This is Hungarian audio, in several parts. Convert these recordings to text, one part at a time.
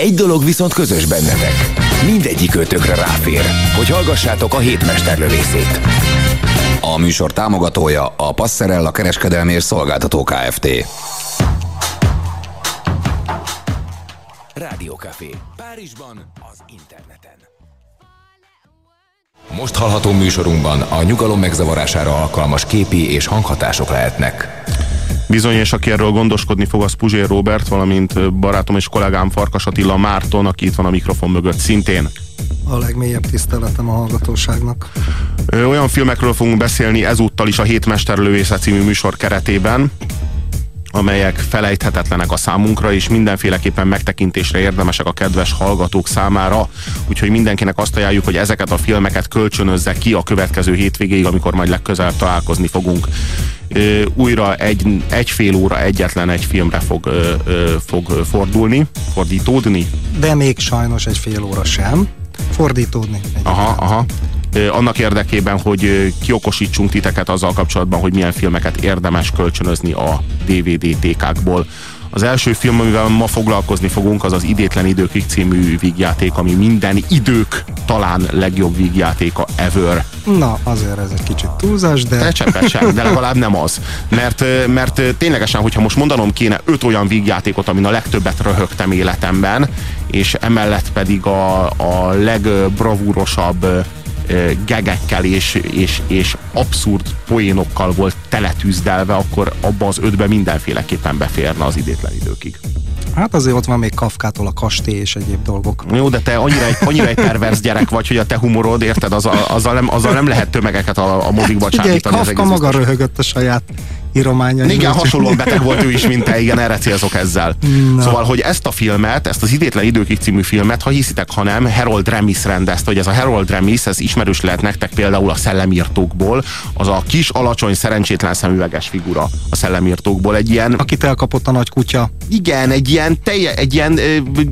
Egy dolog viszont közös bennetek. Mindegyik ötökre ráfér, hogy hallgassátok a hétmesterlövészét. A műsor támogatója a Passerella kereskedelmi és szolgáltató Kft. Rádiókafé. Párizsban, az interneten. Most hallható műsorunkban a nyugalom megzavarására alkalmas képi és hanghatások lehetnek. Bizony, és aki erről gondoskodni fog, az Puzsér Robert, valamint barátom és kollégám Farkas Attila Márton, aki itt van a mikrofon mögött szintén. A legmélyebb tiszteletem a hallgatóságnak. Olyan filmekről fogunk beszélni ezúttal is a Hétmesterlövésze című műsor keretében, amelyek felejthetetlenek a számunkra, és mindenféleképpen megtekintésre érdemesek a kedves hallgatók számára. Úgyhogy mindenkinek azt ajánljuk, hogy ezeket a filmeket kölcsönözze ki a következő hétvégéig, amikor majd legközelebb találkozni fogunk. Újra egy, egy fél óra egyetlen egy filmre fog, fog fordulni, fordítódni. De még sajnos egy fél óra sem. Fordítódni. Aha, aha annak érdekében, hogy kiokosítsunk titeket azzal kapcsolatban, hogy milyen filmeket érdemes kölcsönözni a DVD TK-kból. Az első film, amivel ma foglalkozni fogunk, az az Idétlen Időkig című vígjáték, ami minden idők talán legjobb vígjátéka ever. Na, azért ez egy kicsit túlzás, de... Te csepesen, de legalább nem az. Mert, mert ténylegesen, hogyha most mondanom kéne öt olyan vígjátékot, amin a legtöbbet röhögtem életemben, és emellett pedig a, a legbravúrosabb gegekkel és, és, és abszurd poénokkal volt teletűzdelve, akkor abba az ötbe mindenféleképpen beférne az idétlen időkig. Hát azért ott van még Kafkától a kastély és egyéb dolgok. Jó, de te annyira egy, annyira egy pervers gyerek vagy, hogy a te humorod, érted, azzal, azzal, nem, azzal nem lehet tömegeket a, a mozikba csábítani. Ugye, Kafka maga röhögött a saját írománya. Igen, hasonlóan beteg volt ő is, mint te, igen, erre célzok ezzel. Na. Szóval, hogy ezt a filmet, ezt az Idétlen időkig című filmet, ha hiszitek, ha nem, Harold Remis rendezte, hogy ez a Harold Remis, ez ismerős lehet nektek például a szellemírtókból, az a kis, alacsony, szerencsétlen szemüveges figura a szellemírtókból, egy ilyen... Akit elkapott a nagy kutya. Igen, egy ilyen, telje, egy ilyen...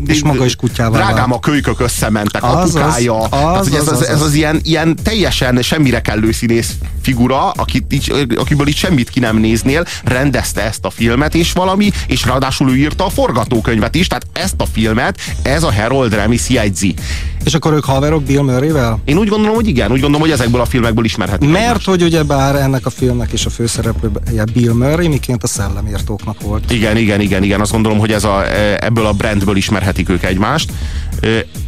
És maga is kutyával. Drágám a kölykök összementek, az, apukája. Az, az, az, ez, az, ez, az, az, ilyen, ilyen teljesen semmire kellő színész figura, akit így, akiből itt semmit ki nem néznél, rendezte ezt a filmet, és valami, és ráadásul ő írta a forgatókönyvet is, tehát ezt a filmet, ez a Harold Ramis jegyzi. És akkor ők haverok Bill Murray-vel? Én úgy gondolom, hogy igen, úgy gondolom, hogy ezekből a filmekből ismerhetik. Mert egymást. hogy ugye bár ennek a filmnek is a főszereplője Bill Murray, miként a szellemírtóknak volt. Igen, igen, igen, igen, azt gondolom, hogy ez a, e, ebből a brandből ismerhetik ők egymást.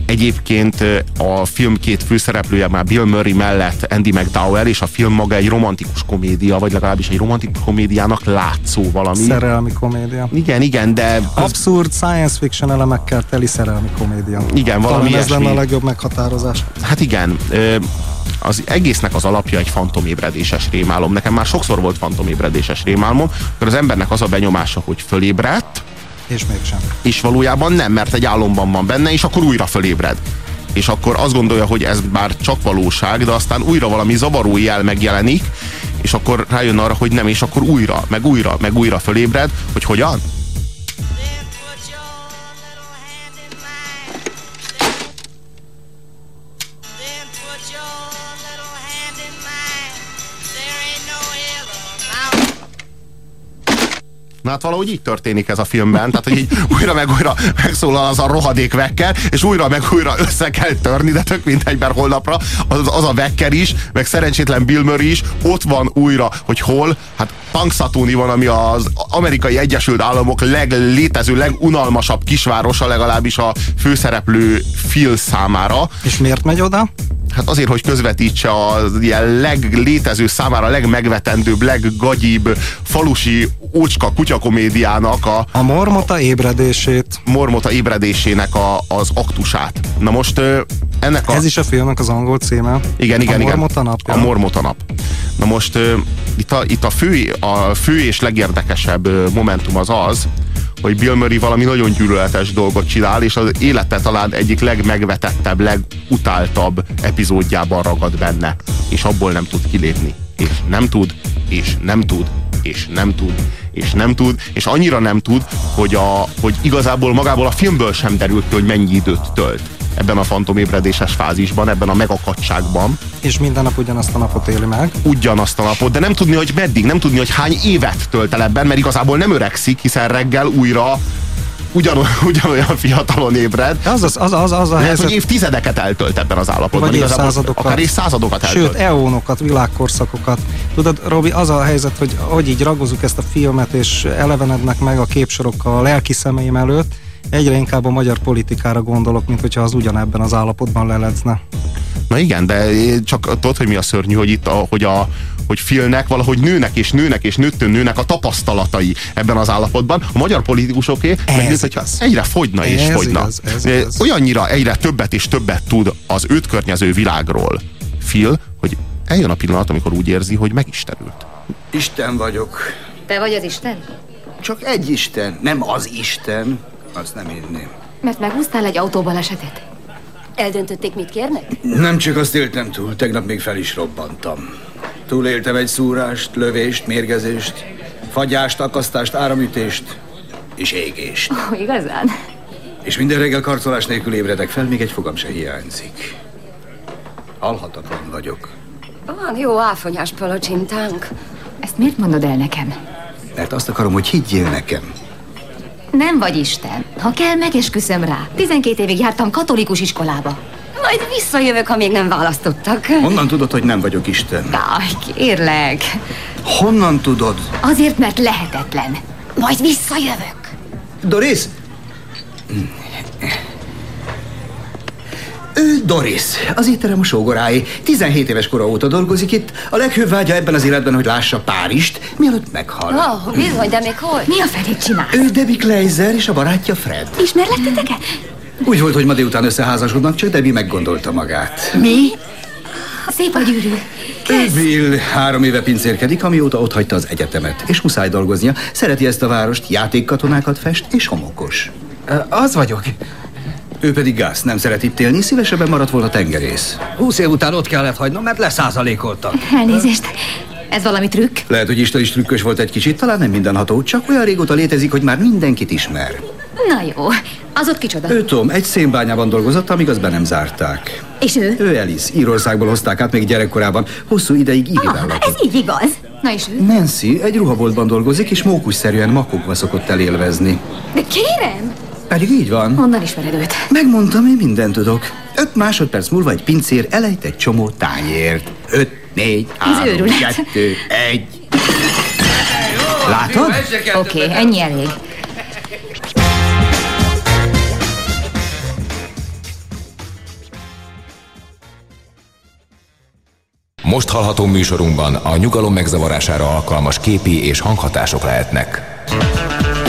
Egyébként a film két főszereplője már Bill Murray mellett Andy McDowell, és a film maga egy romantikus komédia, vagy legalábbis egy romantikus komédiának látszó valami. Szerelmi komédia. Igen, igen, de... Abszurd science fiction elemekkel teli szerelmi komédia. Igen, valami Talán ez lenne a legjobb meghatározás. Hát igen, az egésznek az alapja egy fantomébredéses rémálom. Nekem már sokszor volt fantomébredéses rémálmom, akkor az embernek az a benyomása, hogy fölébredt, és mégsem. És valójában nem, mert egy álomban van benne, és akkor újra fölébred. És akkor azt gondolja, hogy ez bár csak valóság, de aztán újra valami zavaró jel megjelenik, és akkor rájön arra, hogy nem, és akkor újra, meg újra, meg újra fölébred, hogy hogyan? Na hát valahogy így történik ez a filmben, tehát hogy így újra meg újra megszólal az a rohadék vekker, és újra meg újra össze kell törni, de tök egyben holnapra az, az a vekker is, meg szerencsétlen Bill Murray is, ott van újra, hogy hol, hát Punxsutawney van, ami az amerikai Egyesült Államok leglétező, legunalmasabb kisvárosa, legalábbis a főszereplő Phil számára. És miért megy oda? Hát azért, hogy közvetítse az ilyen leglétező számára legmegvetendőbb, leggagyibb falusi ócska kutyakomédiának a... A mormota ébredését. Mormota ébredésének a, az aktusát. Na most ennek a... Ez is a filmnek az angol címe. Igen, igen, a igen. Mormota nap. A Mormota nap. Na most itt a, itt a, fő, a fő és legérdekesebb momentum az az, hogy Bill Murray valami nagyon gyűlöletes dolgot csinál, és az élete talán egyik legmegvetettebb, legutáltabb epizódjában ragad benne, és abból nem tud kilépni. És nem tud, és nem tud, és nem tud, és nem tud, és annyira nem tud, hogy, a, hogy igazából magából a filmből sem derült ki, hogy mennyi időt tölt ebben a fantomébredéses fázisban, ebben a megakadságban. És minden nap ugyanazt a napot éli meg. Ugyanazt a napot, de nem tudni, hogy meddig, nem tudni, hogy hány évet tölt el ebben, mert igazából nem öregszik, hiszen reggel újra ugyan, ugyanolyan fiatalon ébred. Az, az, az, az, az a helyzet, hogy évtizedeket eltölt ebben az állapotban. vagy évszázadokat. Akár évszázadokat eltölt. Sőt, eónokat, világkorszakokat. Tudod, Robi, az a helyzet, hogy hogy így ragozunk ezt a filmet, és elevenednek meg a képsorok a lelki szemeim előtt, egyre inkább a magyar politikára gondolok, mint hogyha az ugyanebben az állapotban leledzne. Na igen, de csak tudod, hogy mi a szörnyű, hogy itt, a, hogy a hogy Philnek valahogy nőnek és nőnek és nőttön nőnek a tapasztalatai ebben az állapotban. A magyar politikusoké meg mint, hogyha igaz. egyre fogyna és Ez fogyna. igaz, ez igaz. Olyannyira egyre többet és többet tud az őt környező világról Phil, hogy eljön a pillanat, amikor úgy érzi, hogy megistenült. Isten vagyok. Te vagy az Isten? Csak egy Isten, nem az Isten. Azt nem érném. Mert megúsztál egy autóbalesetet? Eldöntötték, mit kérnek? Nem csak azt éltem túl, tegnap még fel is robbantam. Túléltem egy szúrást, lövést, mérgezést, fagyást, akasztást, áramütést és égést. Ó, igazán? És minden reggel karcolás nélkül ébredek fel, még egy fogam se hiányzik. Halhatatlan vagyok, Van jó áfonyás palacsintánk. Ezt miért mondod el nekem? mert azt akarom, hogy higgyél nekem. Nem vagy Isten. Ha kell, megesküszöm rá. 12 évig jártam katolikus iskolába. Majd visszajövök, ha még nem választottak. Honnan tudod, hogy nem vagyok Isten? Aj, kérlek. Honnan tudod? Azért, mert lehetetlen. Majd visszajövök. Doris? Ő Doris, az étterem a sógorái. 17 éves kora óta dolgozik itt. A leghőbb vágya ebben az életben, hogy lássa Párizst, mielőtt meghal. Ó, oh, bizony, de még hol? Mi a felét csinál? Ő Debbie Kleiser és a barátja Fred. Ismerlettetek-e? Úgy volt, hogy ma délután összeházasodnak, csak Debbie meggondolta magát. Mi? Szép a gyűrű. Ő Bill három éve pincérkedik, amióta ott hagyta az egyetemet, és muszáj dolgoznia. Szereti ezt a várost, játékkatonákat fest, és homokos. Az vagyok. Ő pedig gáz, nem szeret itt élni, szívesebben maradt volna tengerész. Húsz év után ott kellett hagynom, mert leszázalékoltak. Elnézést. Ez valami trükk? Lehet, hogy Isten is trükkös volt egy kicsit, talán nem mindenható, csak olyan régóta létezik, hogy már mindenkit ismer. Na jó. Az ott kicsoda? Ő Tom, egy szénbányában dolgozott, amíg azt be nem zárták. És ő? Ő Alice, Írországból hozták át még gyerekkorában. Hosszú ideig Irivel Ah, ez így igaz. Na és ő? Nancy egy ruhaboltban dolgozik, és mókusszerűen makokba szokott elélvezni. De kérem! Pedig így van. Honnan ismered őt? Megmondtam, én mindent tudok. Öt másodperc múlva egy pincér elejt egy csomó tányért. Öt, négy, három, kettő, egy. Látod? Oké, okay, ennyi elég. Most hallható műsorunkban a nyugalom megzavarására alkalmas képi és hanghatások lehetnek.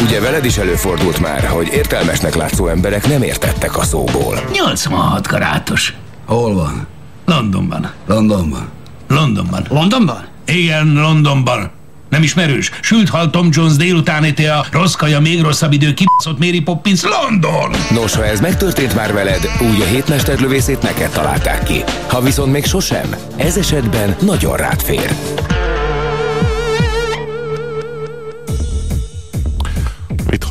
Ugye veled is előfordult már, hogy értelmesnek látszó emberek nem értettek a szóból. 86 karátos. Hol van? Londonban. Londonban. Londonban. Londonban? Igen, Londonban. Nem ismerős? Sült hal Tom Jones délutáni a rossz kaja, még rosszabb idő, kibaszott Mary Poppins, London! Nos, ha ez megtörtént már veled, úgy a hétmesterlövészét neked találták ki. Ha viszont még sosem, ez esetben nagyon rád fér.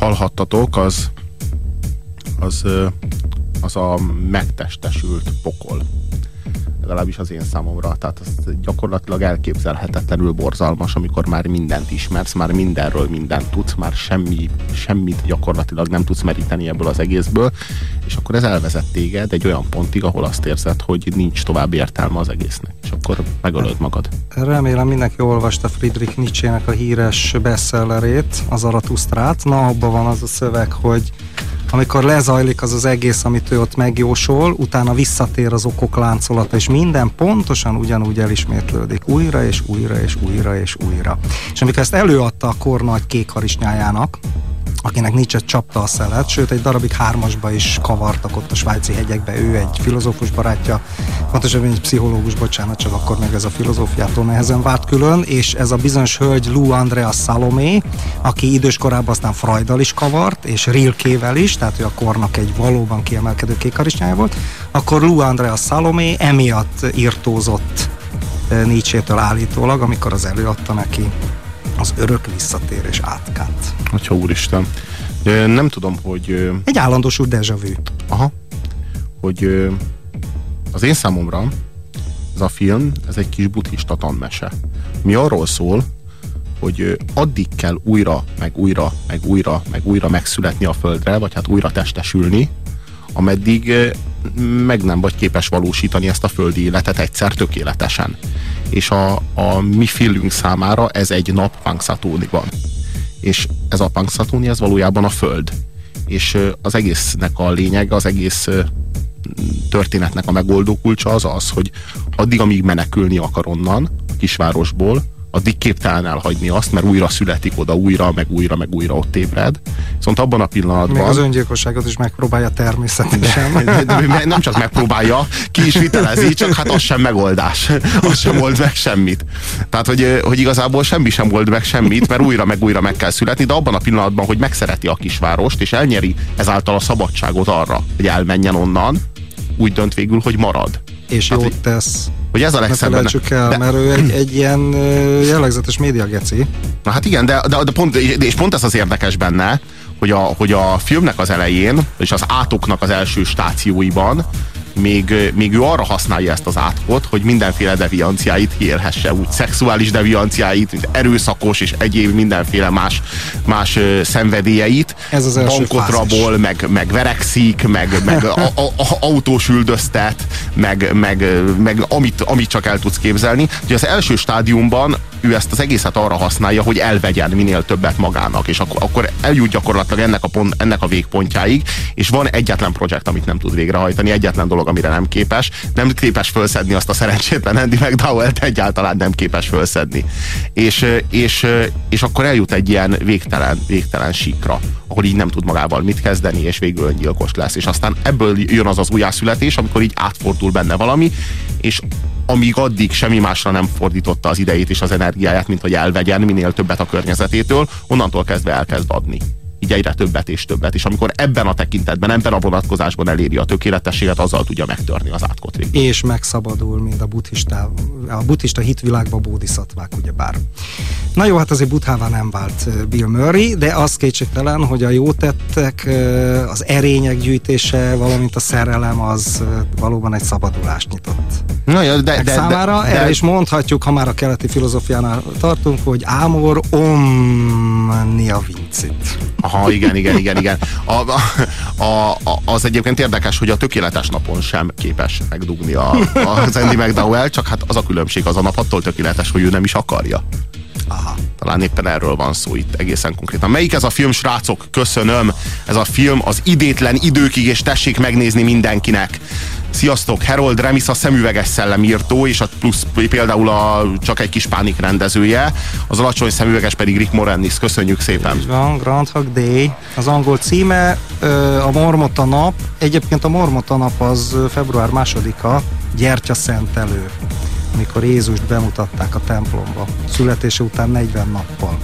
Hallhattatok, az, az, az a megtestesült pokol. Legalábbis az én számomra. Tehát az gyakorlatilag elképzelhetetlenül borzalmas, amikor már mindent ismersz, már mindenről mindent tudsz, már semmi, semmit gyakorlatilag nem tudsz meríteni ebből az egészből, és akkor ez elvezet téged egy olyan pontig, ahol azt érzed, hogy nincs tovább értelme az egésznek, és akkor megölöd magad. Remélem mindenki olvasta Friedrich Nietzsche-nek a híres bestsellerét, az Aratusztrát. Na, abban van az a szöveg, hogy amikor lezajlik az az egész, amit ő ott megjósol, utána visszatér az okok láncolata, és minden pontosan ugyanúgy elismétlődik újra, és újra, és újra, és újra. És amikor ezt előadta a kor nagy kék harisnyájának, akinek egy csapta a szelet, sőt egy darabig hármasba is kavartak ott a svájci hegyekbe, ő egy filozófus barátja, pontosabban egy pszichológus, bocsánat, csak akkor meg ez a filozófiától nehezen vált külön, és ez a bizonyos hölgy Lou Andrea Salomé, aki idős korában aztán Freudal is kavart, és Rilkével is, tehát ő a kornak egy valóban kiemelkedő kékarisnyája volt, akkor Lou Andrea Salomé emiatt írtózott eh, Nietzsétől állítólag, amikor az előadta neki az örök visszatérés átkát. Atya úristen. Nem tudom, hogy... Egy állandósult déjà vu. Aha. Hogy az én számomra ez a film, ez egy kis buddhista tanmese. Mi arról szól, hogy addig kell újra, meg újra, meg újra, meg újra megszületni a földre, vagy hát újra testesülni, ameddig meg nem vagy képes valósítani ezt a földi életet egyszer tökéletesen. És a, a mi filmünk számára ez egy nap Punxsutawney-ban. És ez a Punxsutawney, ez valójában a föld. És az egésznek a lényeg, az egész történetnek a megoldó kulcsa az az, hogy addig, amíg menekülni akar onnan, a kisvárosból, addig képtelen elhagyni azt, mert újra születik oda, újra, meg újra, meg újra ott ébred. Viszont abban a pillanatban... Még az öngyilkosságot is megpróbálja természetesen. De, de, de nem csak megpróbálja, ki is vitelezi, csak hát az sem megoldás. Az sem old meg semmit. Tehát, hogy, hogy igazából semmi sem old meg semmit, mert újra meg újra meg kell születni, de abban a pillanatban, hogy megszereti a kisvárost, és elnyeri ezáltal a szabadságot arra, hogy elmenjen onnan, úgy dönt végül, hogy marad. És Tehát, jót tesz. Hogy ez a Ne legszebb felejtsük el, de- mert ő egy, egy ilyen jellegzetes médiageci. Na hát igen, de, de, de pont, és pont ez az érdekes benne, hogy a, hogy a filmnek az elején, és az átoknak az első stációiban még, még ő arra használja ezt az átkot, hogy mindenféle devianciáit kiélhesse, úgy szexuális devianciáit, mint erőszakos és egyéb mindenféle más, más szenvedélyeit. Ez az első Bankot fázis. rabol, meg, meg verekszik, meg, meg a, a, a, autós üldöztet, meg, meg, meg amit, amit csak el tudsz képzelni. Ugye az első stádiumban ő ezt az egészet arra használja, hogy elvegyen minél többet magának, és akkor, akkor eljut gyakorlatilag ennek a, pont, ennek a végpontjáig, és van egyetlen projekt, amit nem tud végrehajtani, egyetlen dolog, amire nem képes. Nem képes felszedni azt a szerencsétlen Andy McDowell-t, egyáltalán nem képes felszedni. És, és, és akkor eljut egy ilyen végtelen, végtelen síkra, ahol így nem tud magával mit kezdeni, és végül öngyilkos lesz. És aztán ebből jön az az újjászületés, amikor így átfordul benne valami, és amíg addig semmi másra nem fordította az idejét és az energiáját, mint hogy elvegyen minél többet a környezetétől, onnantól kezdve elkezd adni. Így egyre többet és többet. És amikor ebben a tekintetben, ebben a vonatkozásban eléri a tökéletességet, azzal tudja megtörni az átkot végül. És megszabadul, mint a buddhista, a buddhista hitvilágban bódiszatvák, ugyebár. Na jó, hát azért buthává nem vált ö, Bill Murray, de az kétségtelen, hogy a jó tettek, ö, az erények gyűjtése, valamint a szerelem az ö, valóban egy szabadulást nyitott. Na, ja, de, Meg de, számára de, erre de, is mondhatjuk, ha már a keleti filozófiánál tartunk, hogy Ámor omnia vincit. Aha, igen, igen, igen, igen. A, a, a, az egyébként érdekes, hogy a tökéletes napon sem képes megdugni a, az Andy McDowell, csak hát az a különbség, az a nap attól tökéletes, hogy ő nem is akarja. Aha. Talán éppen erről van szó itt egészen konkrétan. Melyik ez a film, srácok? Köszönöm. Ez a film az idétlen időkig, és tessék megnézni mindenkinek. Sziasztok, Harold Remis a szemüveges szellemírtó, és a plusz például a csak egy kis pánik rendezője, az alacsony szemüveges pedig Rick Moranis. Köszönjük szépen. Így van, Groundhog Day. Az angol címe a Mormota nap. Egyébként a Mormota nap az február másodika, gyertya szentelő, amikor Jézust bemutatták a templomba. Születése után 40 nappal.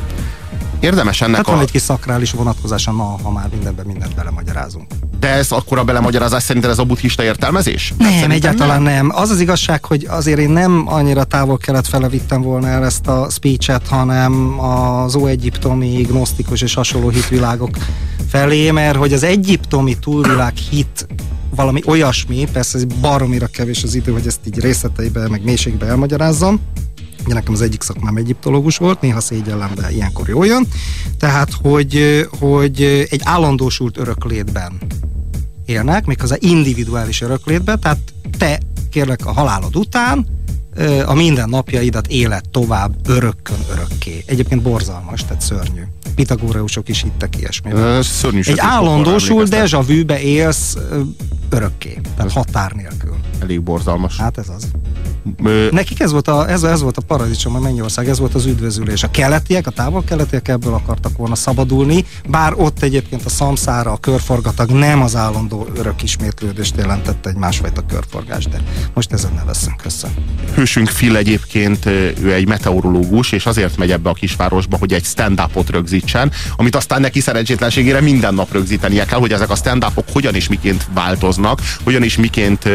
Érdemes ennek Hát van a... egy kis szakrális vonatkozása, na, ha már mindenben mindent belemagyarázunk. De ez akkor a belemagyarázás szerinted ez a buddhista értelmezés? Nem, Szerintem egyáltalán nem. Az az igazság, hogy azért én nem annyira távol kelet fele vittem volna el ezt a speechet, hanem az óegyiptomi, gnosztikus és hasonló hitvilágok felé, mert hogy az egyiptomi túlvilág hit valami olyasmi, persze ez baromira kevés az idő, hogy ezt így részleteibe, meg mélységbe elmagyarázzam, Ugye nekem az egyik szakmám egyiptológus volt, néha szégyellem, de ilyenkor jól jön. Tehát, hogy, hogy egy állandósult öröklétben élnek, méghozzá individuális öröklétben, tehát te kérlek a halálod után a mindennapjaidat élet tovább örökkön örökké. Egyébként borzalmas, tehát szörnyű. Pitagóreusok is hittek ilyesmiben. Egy állandósul déjà vu-be élsz örökké, tehát határ nélkül. Elég borzalmas. Hát ez az. Ö, Nekik ez volt a, ez, ez volt a paradicsom, a Mennyország, ez volt az üdvözülés. A keletiek, a távol-keletiek ebből akartak volna szabadulni, bár ott egyébként a szamszára, a körforgatag nem az állandó örök ismétlődést jelentette egy másfajta körforgás, de most ezen ne veszünk össze. hősünk Phil egyébként ő egy meteorológus, és azért megy ebbe a kisvárosba, hogy egy stand-upot rögzítsen, amit aztán neki szerencsétlenségére minden nap rögzítenie kell, hogy ezek a stand-upok hogyan és miként változnak, hogyan és miként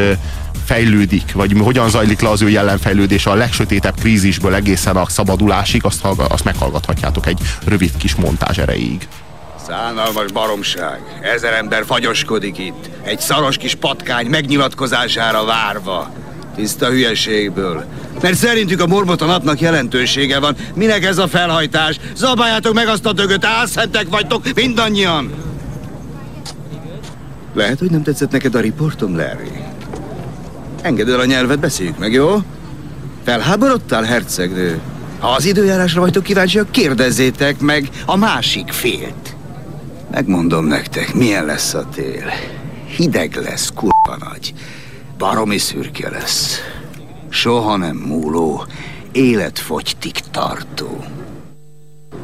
fejlődik, vagy hogyan zajlik le az ő jelenfejlődése a legsötétebb krízisből egészen a szabadulásig, azt, azt meghallgathatjátok egy rövid kis montázs erejéig. Szánalmas baromság. Ezer ember fagyoskodik itt. Egy szaros kis patkány megnyilatkozására várva. Tiszta hülyeségből. Mert szerintük a morbot a napnak jelentősége van. Minek ez a felhajtás? Zabáljátok meg azt a dögöt, álszentek vagytok mindannyian! Lehet, hogy nem tetszett neked a riportom, Larry. Engedd el a nyelvet, beszéljük meg, jó? Felháborodtál, hercegnő? Ha az időjárásra vagytok kíváncsiak, kérdezzétek meg a másik félt. Megmondom nektek, milyen lesz a tél. Hideg lesz, kurva nagy. Baromi szürke lesz. Soha nem múló, életfogytig tartó.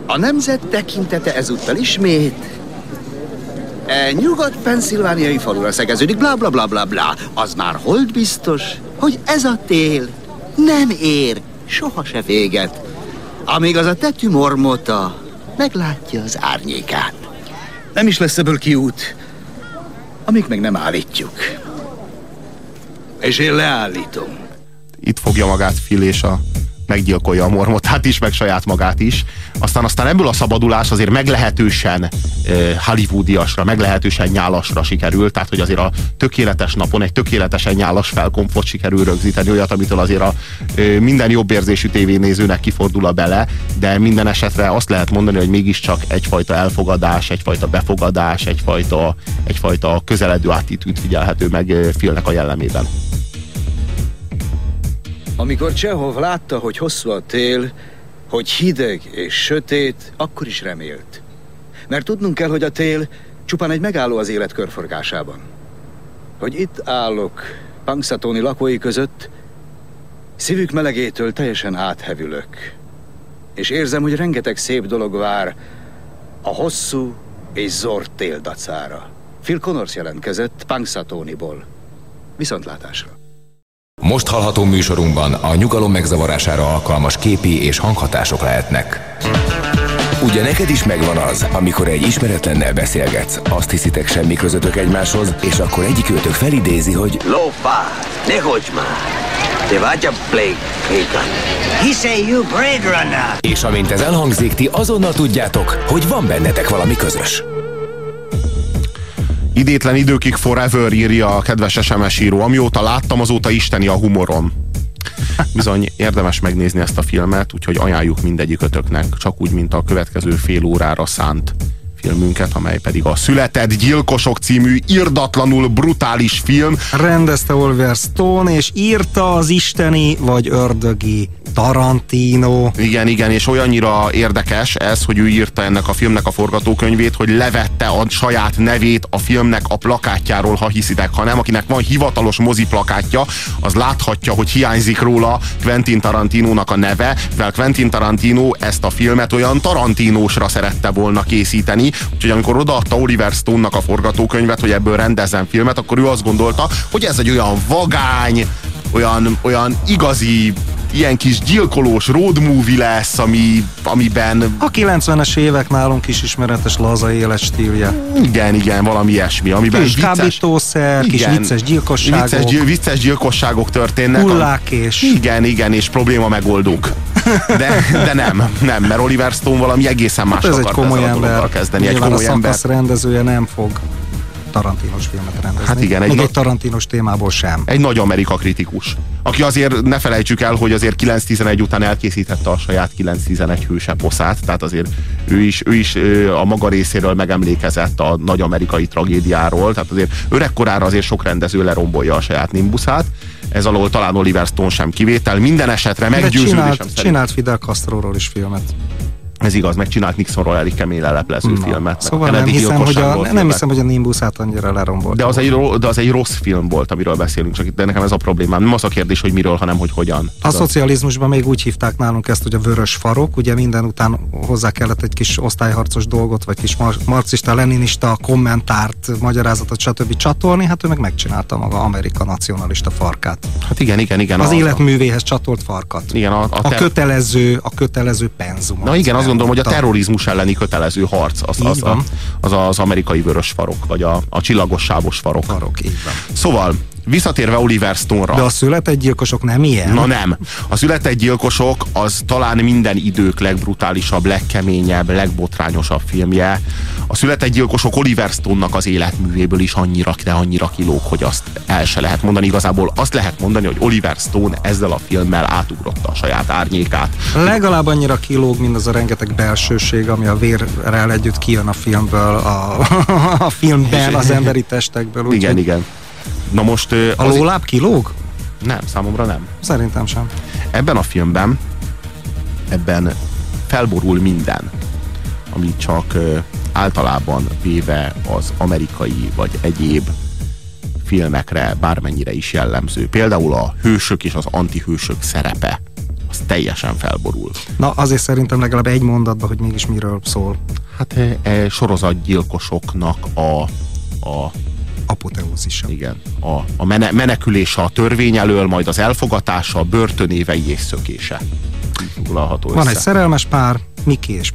A nemzet tekintete ezúttal ismét e nyugat-penszilvániai falura szegeződik, bla bla bla bla bla. Az már hold biztos, hogy ez a tél nem ér soha se véget, amíg az a tetű mormota meglátja az árnyékát. Nem is lesz ebből kiút, amíg meg nem állítjuk. És én leállítom. itt fogja magát Phil és a meggyilkolja a mormotát is, meg saját magát is. Aztán aztán ebből a szabadulás azért meglehetősen uh, hollywoodiasra, meglehetősen nyálasra sikerül, tehát hogy azért a tökéletes napon egy tökéletesen nyálas felkomfort sikerül rögzíteni, olyat, amitől azért a uh, minden jobb érzésű tévénézőnek kifordul a bele, de minden esetre azt lehet mondani, hogy mégiscsak egyfajta elfogadás, egyfajta befogadás, egyfajta, egyfajta közeledő attitűd figyelhető meg Philnek a jellemében. Amikor Csehov látta, hogy hosszú a tél, hogy hideg és sötét, akkor is remélt. Mert tudnunk kell, hogy a tél csupán egy megálló az élet körforgásában. Hogy itt állok Pangszatóni lakói között, szívük melegétől teljesen áthevülök. És érzem, hogy rengeteg szép dolog vár a hosszú és zord tél dacára. Phil Connors jelentkezett Pangszatóniból. Viszontlátásra. Most hallható műsorunkban a nyugalom megzavarására alkalmas képi és hanghatások lehetnek. Ugye neked is megvan az, amikor egy ismeretlennel beszélgetsz, azt hiszitek semmi közöttök egymáshoz, és akkor egyik őtök felidézi, hogy Lófá, ne hogy már! Te vagy a Blake. He say you Blade Runner. és amint ez elhangzik, ti azonnal tudjátok, hogy van bennetek valami közös. Idétlen időkig forever írja a kedves SMS író. Amióta láttam, azóta isteni a humorom. Bizony érdemes megnézni ezt a filmet, úgyhogy ajánljuk mindegyikötöknek, csak úgy, mint a következő fél órára szánt filmünket, amely pedig a Született Gyilkosok című irdatlanul brutális film. Rendezte Oliver Stone, és írta az isteni vagy ördögi Tarantino. Igen, igen, és olyannyira érdekes ez, hogy ő írta ennek a filmnek a forgatókönyvét, hogy levette a saját nevét a filmnek a plakátjáról, ha hiszitek, ha nem, akinek van hivatalos mozi plakátja, az láthatja, hogy hiányzik róla Quentin Tarantinónak a neve, mivel Quentin Tarantino ezt a filmet olyan Tarantinósra szerette volna készíteni, úgyhogy amikor odaadta Oliver Stone-nak a forgatókönyvet, hogy ebből rendezzen filmet, akkor ő azt gondolta, hogy ez egy olyan vagány, olyan, olyan igazi ilyen kis gyilkolós road movie lesz, ami, amiben A 90-es évek nálunk is ismeretes laza életstílje. igen, igen, valami ilyesmi, amiben Kis kábítószer, kis vicces gyilkosságok. Vicces, gyil- vicces gyilkosságok történnek. Hullák és... Igen, igen, és probléma megoldók. De, de nem, nem, mert Oliver Stone valami egészen más Hát ez egy akart komoly ezzel ember. kezdeni. Egy Nyilván komoly a ember. rendezője nem fog Tarantinos filmet rendezni. Hát igen, egy Még na- egy Tarantinos témából sem. Egy nagy Amerika kritikus. Aki azért ne felejtsük el, hogy azért 9-11 után elkészítette a saját 9-11 hőse poszát, tehát azért ő is, ő is ö, a maga részéről megemlékezett a nagy amerikai tragédiáról, tehát azért öregkorára azért sok rendező lerombolja a saját nimbuszát, ez alól talán Oliver Stone sem kivétel, minden esetre meggyőződésem csinált, szerint. csinált Fidel Castroról is filmet. Ez igaz, megcsinált Nixonról elég kemény leleplező Na, filmet. Szóval nem hiszem, hogy a, nem hiszem, hogy a Nimbusát annyira lerombolt. De az, egy, de az egy rossz film volt, amiről beszélünk, csak itt de nekem ez a problémám. Nem az a kérdés, hogy miről, hanem hogy hogyan. A szocializmusban még úgy hívták nálunk ezt, hogy a vörös farok, ugye minden után hozzá kellett egy kis osztályharcos dolgot, vagy kis mar- marxista, leninista kommentárt, magyarázatot, stb. csatolni, hát ő meg megcsinálta maga Amerika nacionalista farkát. Hát igen, igen, igen. Az a- életművéhez csatolt farkat. Igen, a, a, A ter- kötelező, a kötelező penzum. Na igen, azt gondolom, hogy a terrorizmus elleni kötelező harc az az, a, az, az amerikai vörös farok, vagy a, a csillagos sávos farok. Farok, így van. Szóval, visszatérve Oliver Stone-ra. De a született gyilkosok nem ilyen? Na nem. A született gyilkosok az talán minden idők legbrutálisabb, legkeményebb, legbotrányosabb filmje. A született gyilkosok Oliver Stone-nak az életművéből is annyira, de annyira kilóg, hogy azt el se lehet mondani. Igazából azt lehet mondani, hogy Oliver Stone ezzel a filmmel átugrotta a saját árnyékát. Legalább annyira kilóg, mint az a rengeteg belsőség, ami a vérrel együtt kijön a filmből, a, a filmben, az emberi testekből. Úgy, Igen, igen. Na most... A lóláb kilóg? Nem, számomra nem. Szerintem sem. Ebben a filmben ebben felborul minden, ami csak általában véve az amerikai vagy egyéb filmekre bármennyire is jellemző. Például a hősök és az antihősök szerepe az teljesen felborul. Na, azért szerintem legalább egy mondatban, hogy mégis miről szól. Hát e, e, sorozatgyilkosoknak a, a apoteózisa. Igen. A, a mene, menekülése a törvény elől, majd az elfogatása, börtönévei és szökése. Van össze. egy szerelmes pár, Miki és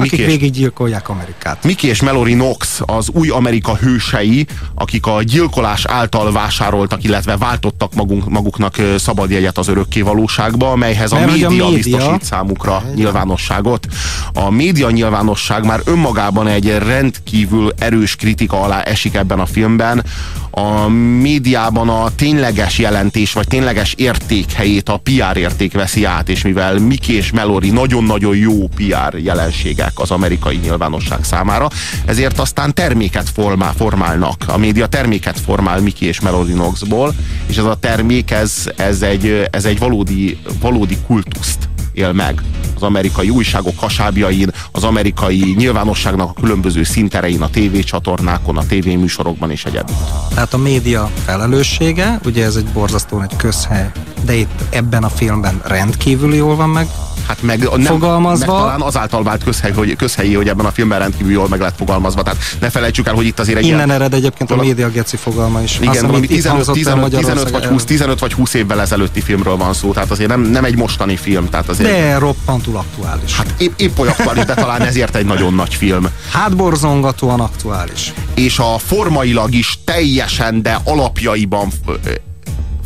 Mallory, akik és- végiggyilkolják Amerikát. Miki és Mallory Knox az új Amerika hősei, akik a gyilkolás által vásároltak, illetve váltottak magunk, maguknak ö, szabadjegyet az örökké valóságba, amelyhez a Mert hogy a média, média- biztosít számukra nyilvánosságot. A média nyilvánosság már önmagában egy rendkívül erős kritika alá esik ebben a filmben. A médiában a tényleges jelentés, vagy tényleges érték helyét a PR érték veszi át, és mivel Miki és Mallory nagyon-nagyon jó PR jelenségek az amerikai nyilvánosság számára, ezért aztán terméket formál, formálnak. A média terméket formál Miki és Mallory Knoxból, és ez a termék, ez, ez, egy, ez egy valódi, valódi kultuszt él meg az amerikai újságok hasábjain, az amerikai nyilvánosságnak a különböző szinterein, a tévécsatornákon, a tévéműsorokban és egyebben. Tehát a média felelőssége, ugye ez egy borzasztóan egy közhely, de itt ebben a filmben rendkívül jól van meg Hát meg, nem, fogalmazva. meg talán azáltal vált közhely, hogy, közhelyi, hogy ebben a filmben rendkívül jól meg lett fogalmazva. Tehát ne felejtsük el, hogy itt azért egy Innen ilyen, ered egyébként a média geci fogalma is. igen, Azt, valami amit itt 15, hangzott el 15, 15, Magyarország vagy 20, 15 vagy 20 évvel ezelőtti filmről van szó, tehát azért nem, nem egy mostani film. Tehát azért, De roppantul aktuális. Hát épp, épp olyan aktuális, de talán ezért egy nagyon nagy film. Hátborzongatóan aktuális. és a formailag is teljesen, de alapjaiban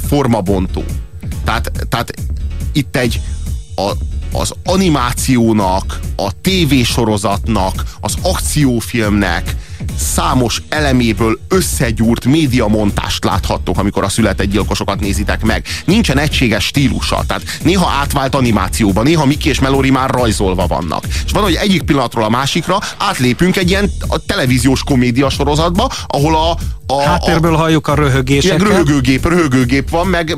formabontó. Tehát, tehát itt egy a, az animációnak, a tévésorozatnak, az akciófilmnek számos eleméből összegyúrt médiamontást láthattok, amikor a született gyilkosokat nézitek meg. Nincsen egységes stílusa, tehát néha átvált animációba, néha Miki és Melori már rajzolva vannak. És van, hogy egyik pillanatról a másikra átlépünk egy ilyen a televíziós komédia sorozatba, ahol a, a, Háttérből halljuk a Ilyen röhögéseket. röhögőgép, röhögőgép van, meg,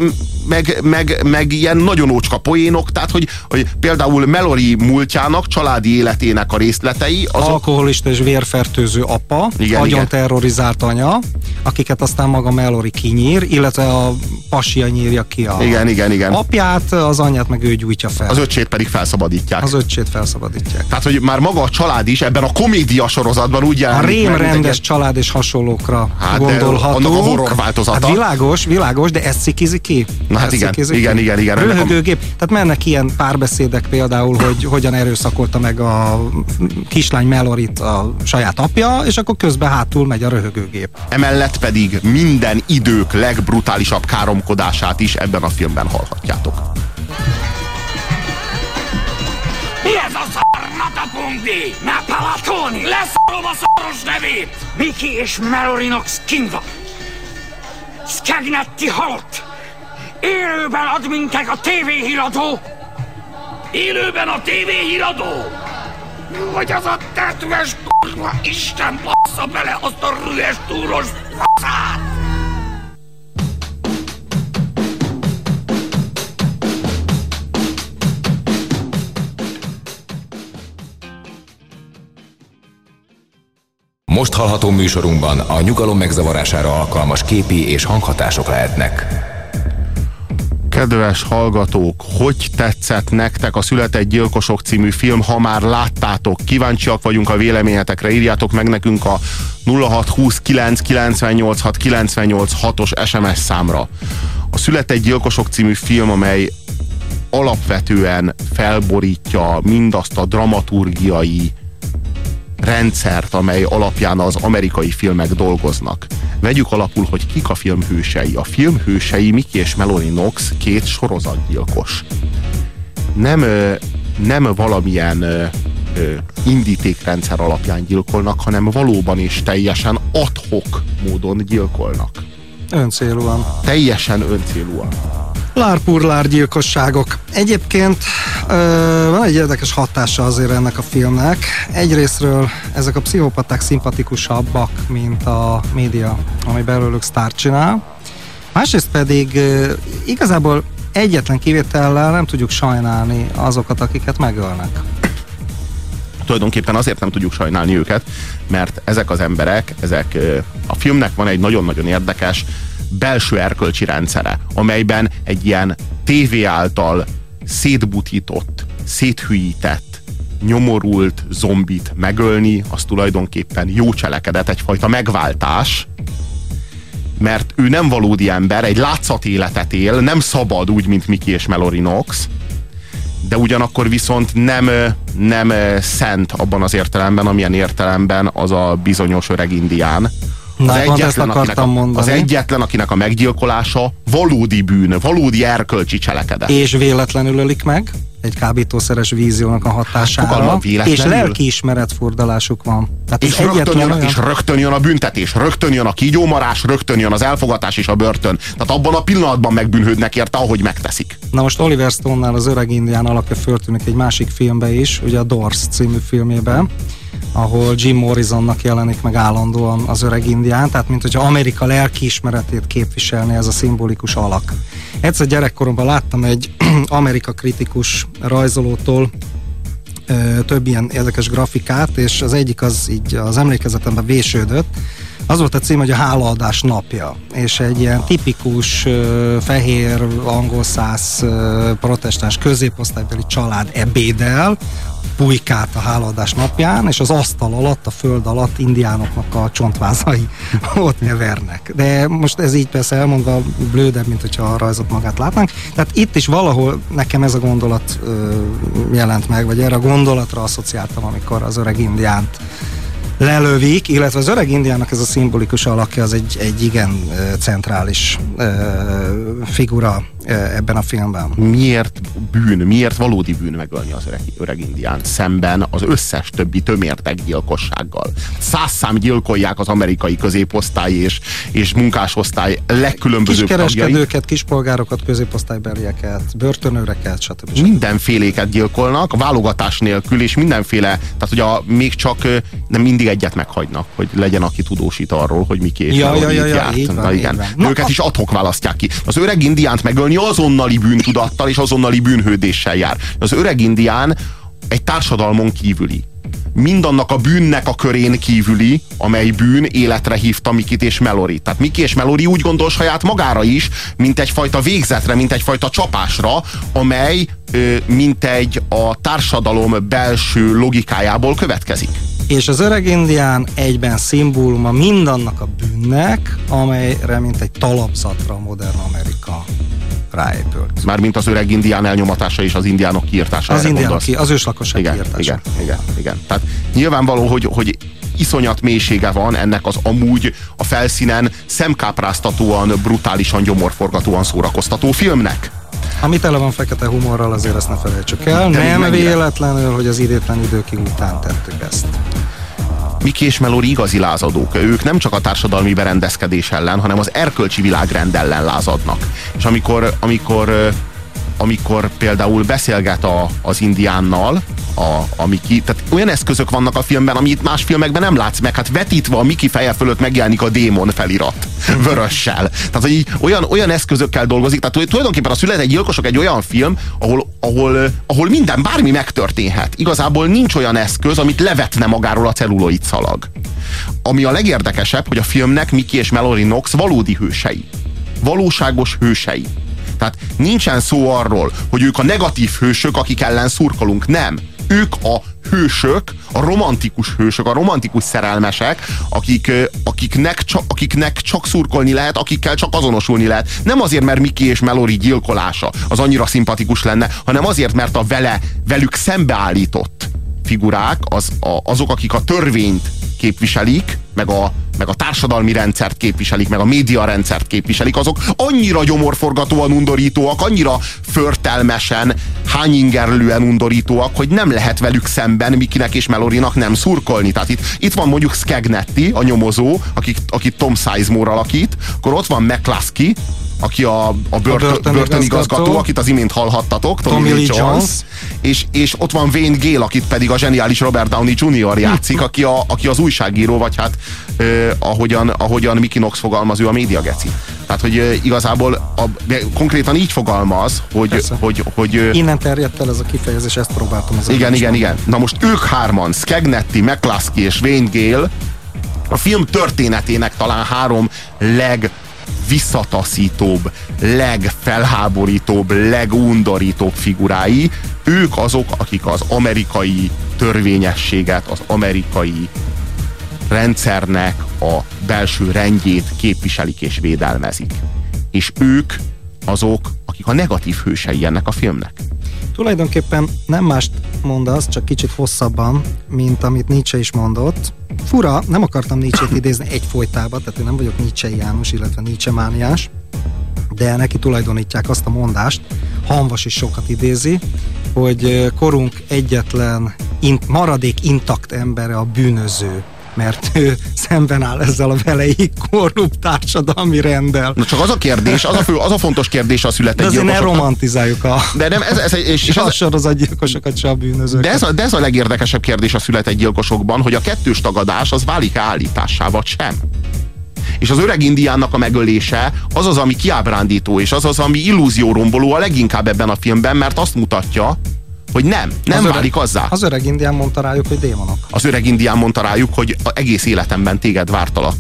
meg, meg, meg ilyen nagyon ócska poénok, tehát hogy, hogy például Melori múltjának, családi életének a részletei, azok, alkoholista és vérfertőző apa, Igen, agyon igen. terrorizált anya, akiket aztán maga Mallory kinyír, illetve a pasia nyírja ki a Igen, igen, igen. apját, az anyát meg ő gyújtja fel. az öcsét pedig felszabadítják. Az öccsét felszabadítják. Tehát, hogy már maga a család is ebben a komédia sorozatban úgy A jelenik egy rémrendes ilyen- család és hasonlókra Hát, de gondolhatunk. annak a horror változata. Hát világos, világos, de ez cikizi ki. Na hát igen, igen, igen, igen. A- Röhögőgép. Tehát mennek ilyen párbeszédek például, hogy hogyan erőszakolta meg a kislány Melorit a saját apja, és akkor közben hátul megy a röhögőgép. Emellett pedig minden idők legbrutálisabb káromkodását is ebben a filmben hallhatjátok. Mi ez a szarmatapunkti? Ne palatoni! Leszarom a szaros nevét! Miki és Melorinox kint van. Skagnetti halott. Élőben ad minket a tévéhíradó. Élőben a tévéhíradó? Hogy az a tetves kurva Isten bassza bele azt a rühes túros faszát! Most hallható műsorunkban a nyugalom megzavarására alkalmas képi és hanghatások lehetnek. Kedves hallgatók, hogy tetszett nektek a Született Gyilkosok című film, ha már láttátok? Kíváncsiak vagyunk a véleményetekre, írjátok meg nekünk a 0629 986 986-os SMS számra. A Született Gyilkosok című film, amely alapvetően felborítja mindazt a dramaturgiai rendszert, amely alapján az amerikai filmek dolgoznak. Vegyük alapul, hogy kik a film hősei. A film hősei Mickey és Melanie Knox, két sorozatgyilkos. Nem, nem valamilyen indítékrendszer alapján gyilkolnak, hanem valóban és teljesen adhok módon gyilkolnak. Öncélúan. Teljesen öncélúan. Lárpurlár gyilkosságok. Egyébként van egy érdekes hatása azért ennek a filmnek. Egyrésztről ezek a pszichopaták szimpatikusabbak, mint a média, ami belőlük sztárt csinál. Másrészt pedig igazából egyetlen kivétellel nem tudjuk sajnálni azokat, akiket megölnek. Tulajdonképpen azért nem tudjuk sajnálni őket, mert ezek az emberek, ezek a filmnek van egy nagyon-nagyon érdekes belső erkölcsi rendszere, amelyben egy ilyen tévé által szétbutított, széthűített, nyomorult zombit megölni, az tulajdonképpen jó cselekedet, egyfajta megváltás, mert ő nem valódi ember, egy látszat életet él, nem szabad úgy, mint Miki és Mallory Knox, de ugyanakkor viszont nem, nem szent abban az értelemben, amilyen értelemben az a bizonyos öreg indián, Na, az, egyetlen, akinek a, az egyetlen, akinek a meggyilkolása valódi bűn, valódi erkölcsi cselekedet. És véletlenül ölik meg egy kábítószeres víziónak a hatására, és lelkiismeret fordulásuk van. Tehát és, rögtön jön, olyan... és rögtön jön a büntetés, rögtön jön a kígyómarás, rögtön jön az elfogatás és a börtön. Tehát abban a pillanatban megbűnhődnek érte, ahogy megteszik. Na most Oliver Stone-nál az öreg indián alakja föltűnik egy másik filmbe is, ugye a Doors című filmében ahol Jim Morrisonnak jelenik meg állandóan az öreg indián, tehát mint hogyha Amerika lelkiismeretét képviselni ez a szimbolikus alak. Egyszer gyerekkoromban láttam egy Amerika kritikus rajzolótól több ilyen érdekes grafikát, és az egyik az így az emlékezetemben vésődött, az volt a cím, hogy a hálaadás napja, és egy ilyen tipikus fehér, angol száz protestáns középosztálybeli család ebédel, pulykát a hálaadás napján, és az asztal alatt, a föld alatt indiánoknak a csontvázai ott vernek. De most ez így persze elmondva blődebb, mint hogyha a rajzot magát látnánk. Tehát itt is valahol nekem ez a gondolat ö, jelent meg, vagy erre a gondolatra asszociáltam, amikor az öreg indiánt lelövik, illetve az öreg indiának ez a szimbolikus alakja az egy, egy igen centrális figura ebben a filmben. Miért bűn, miért valódi bűn megölni az öreg, öreg indián szemben az összes többi tömértek gyilkossággal? Száz szám gyilkolják az amerikai középosztály és, és munkásosztály legkülönbözőbb Kiskereskedőket, tagjai. kispolgárokat, középosztálybelieket, börtönőreket, stb. stb. Mindenféléket gyilkolnak, válogatás nélkül, és mindenféle, tehát hogy a, még csak nem mindig egyet meghagynak, hogy legyen, aki tudósít arról, hogy mi két ja, ja, ja, ja, járt. Így van, Na, igen. Így van. Őket Na, is adhok választják ki. Az öreg indiánt megölni ami azonnali bűntudattal és azonnali bűnhődéssel jár. Az öreg indián egy társadalmon kívüli mindannak a bűnnek a körén kívüli, amely bűn életre hívta Mikit és Melori. Tehát Miki és Melori úgy gondol saját magára is, mint egyfajta végzetre, mint egyfajta csapásra, amely mint egy a társadalom belső logikájából következik. És az öreg indián egyben szimbóluma mindannak a bűnnek, amelyre mint egy talapzatra modern Amerika ráépült. Mármint az öreg indián elnyomatása és az indiánok kiirtása. Az indiánok, ki, az őslakosság igen, kiirtása. Igen, igen, igen. Tehát nyilvánvaló, hogy, hogy iszonyat mélysége van ennek az amúgy a felszínen szemkápráztatóan, brutálisan, gyomorforgatóan szórakoztató filmnek. Ami tele van fekete humorral, azért ezt ne felejtsük el. De nem véletlenül, hogy az idétlen időkig után tettük ezt. Miki és Melori igazi lázadók. Ők nem csak a társadalmi berendezkedés ellen, hanem az erkölcsi világrend ellen lázadnak. És amikor, amikor amikor például beszélget a, az indiánnal, a, a Miki, tehát olyan eszközök vannak a filmben, amit más filmekben nem látsz meg, hát vetítve a Miki feje fölött megjelenik a démon felirat, vörössel. Tehát, hogy így olyan, olyan eszközökkel dolgozik, tehát tulajdonképpen a szület egy gyilkosok egy olyan film, ahol, ahol, ahol minden, bármi megtörténhet. Igazából nincs olyan eszköz, amit levetne magáról a celluloid szalag. Ami a legérdekesebb, hogy a filmnek Miki és Mallory Knox valódi hősei. Valóságos hősei. Tehát nincsen szó arról, hogy ők a negatív hősök, akik ellen szurkolunk. Nem. Ők a hősök, a romantikus hősök, a romantikus szerelmesek, akik, akiknek, csak, akiknek csak szurkolni lehet, akikkel csak azonosulni lehet. Nem azért, mert Miki és Melori gyilkolása az annyira szimpatikus lenne, hanem azért, mert a vele, velük szembeállított figurák, az, a, azok, akik a törvényt képviselik, meg a, meg a társadalmi rendszert képviselik, meg a média rendszert képviselik, azok annyira gyomorforgatóan undorítóak, annyira förtelmesen, hányingerlően undorítóak, hogy nem lehet velük szemben Mikinek és Melorinak nem szurkolni. Tehát itt, itt van mondjuk Skegnetti, a nyomozó, akit, akit Tom Sizemore alakít, akkor ott van McCluskey, aki a, a, bört, a börtönigazgató, igazgató, akit az imént hallhattatok, Tommy, Tommy Lee Jones, Jones. És, és ott van Wayne Gale, akit pedig a zseniális Robert Downey Jr. játszik, aki, a, aki az újságíró, vagy hát eh, ahogyan, ahogyan Mickey Knox fogalmaz, ő a média geci. Tehát, hogy eh, igazából a, konkrétan így fogalmaz, hogy... hogy, hogy eh, Innen terjedt el ez a kifejezés, ezt próbáltam az Igen, igen, igen. Na most ők hárman, Skegnetti, McCluskey és Wayne Gale, a film történetének talán három leg visszataszítóbb, legfelháborítóbb, legundorítóbb figurái, ők azok, akik az amerikai törvényességet, az amerikai rendszernek a belső rendjét képviselik és védelmezik. És ők azok, akik a negatív hősei ennek a filmnek. Tulajdonképpen nem mást mondasz, csak kicsit hosszabban, mint amit Nietzsche is mondott. Fura, nem akartam Nietzsche-t idézni egy folytába, tehát én nem vagyok Nietzsche János, illetve Nietzsche mániás, de neki tulajdonítják azt a mondást, Hanvas is sokat idézi, hogy korunk egyetlen int, maradék intakt embere a bűnöző mert ő szemben áll ezzel a velei korrupt társadalmi rendel. Na csak az a kérdés, az a, fő, az a fontos kérdés a született De ne romantizáljuk a... De nem, ez, ez, és, és, az, a gyilkosokat se a bűnözőket. De ez a, de ez a legérdekesebb kérdés a született gyilkosokban, hogy a kettős tagadás az válik-e állítássá, vagy sem. És az öreg indiánnak a megölése az az, ami kiábrándító, és az az, ami illúzióromboló a leginkább ebben a filmben, mert azt mutatja, hogy nem, nem az válik öreg, azzá. Az öreg indián mondta rájuk, hogy démonok. Az öreg indián mondta rájuk, hogy egész életemben téged vártalak.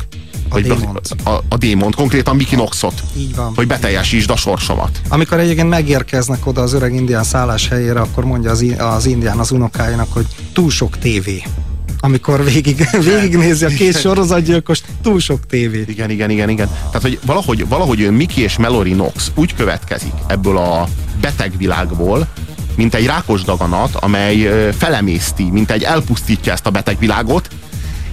A hogy démont. A, a, a démont, konkrétan Mickey Knoxot. Így van. Hogy beteljesítsd a sorsomat. Amikor egyébként megérkeznek oda az öreg indián szállás helyére, akkor mondja az, az indián az unokáinak, hogy túl sok tévé amikor végig, végignézi a két sorozatgyilkos, túl sok tévé. Igen, igen, igen, igen. Tehát, hogy valahogy, valahogy Mickey és Mallory Knox úgy következik ebből a beteg világból, mint egy rákos daganat, amely felemészti, mint egy elpusztítja ezt a beteg világot,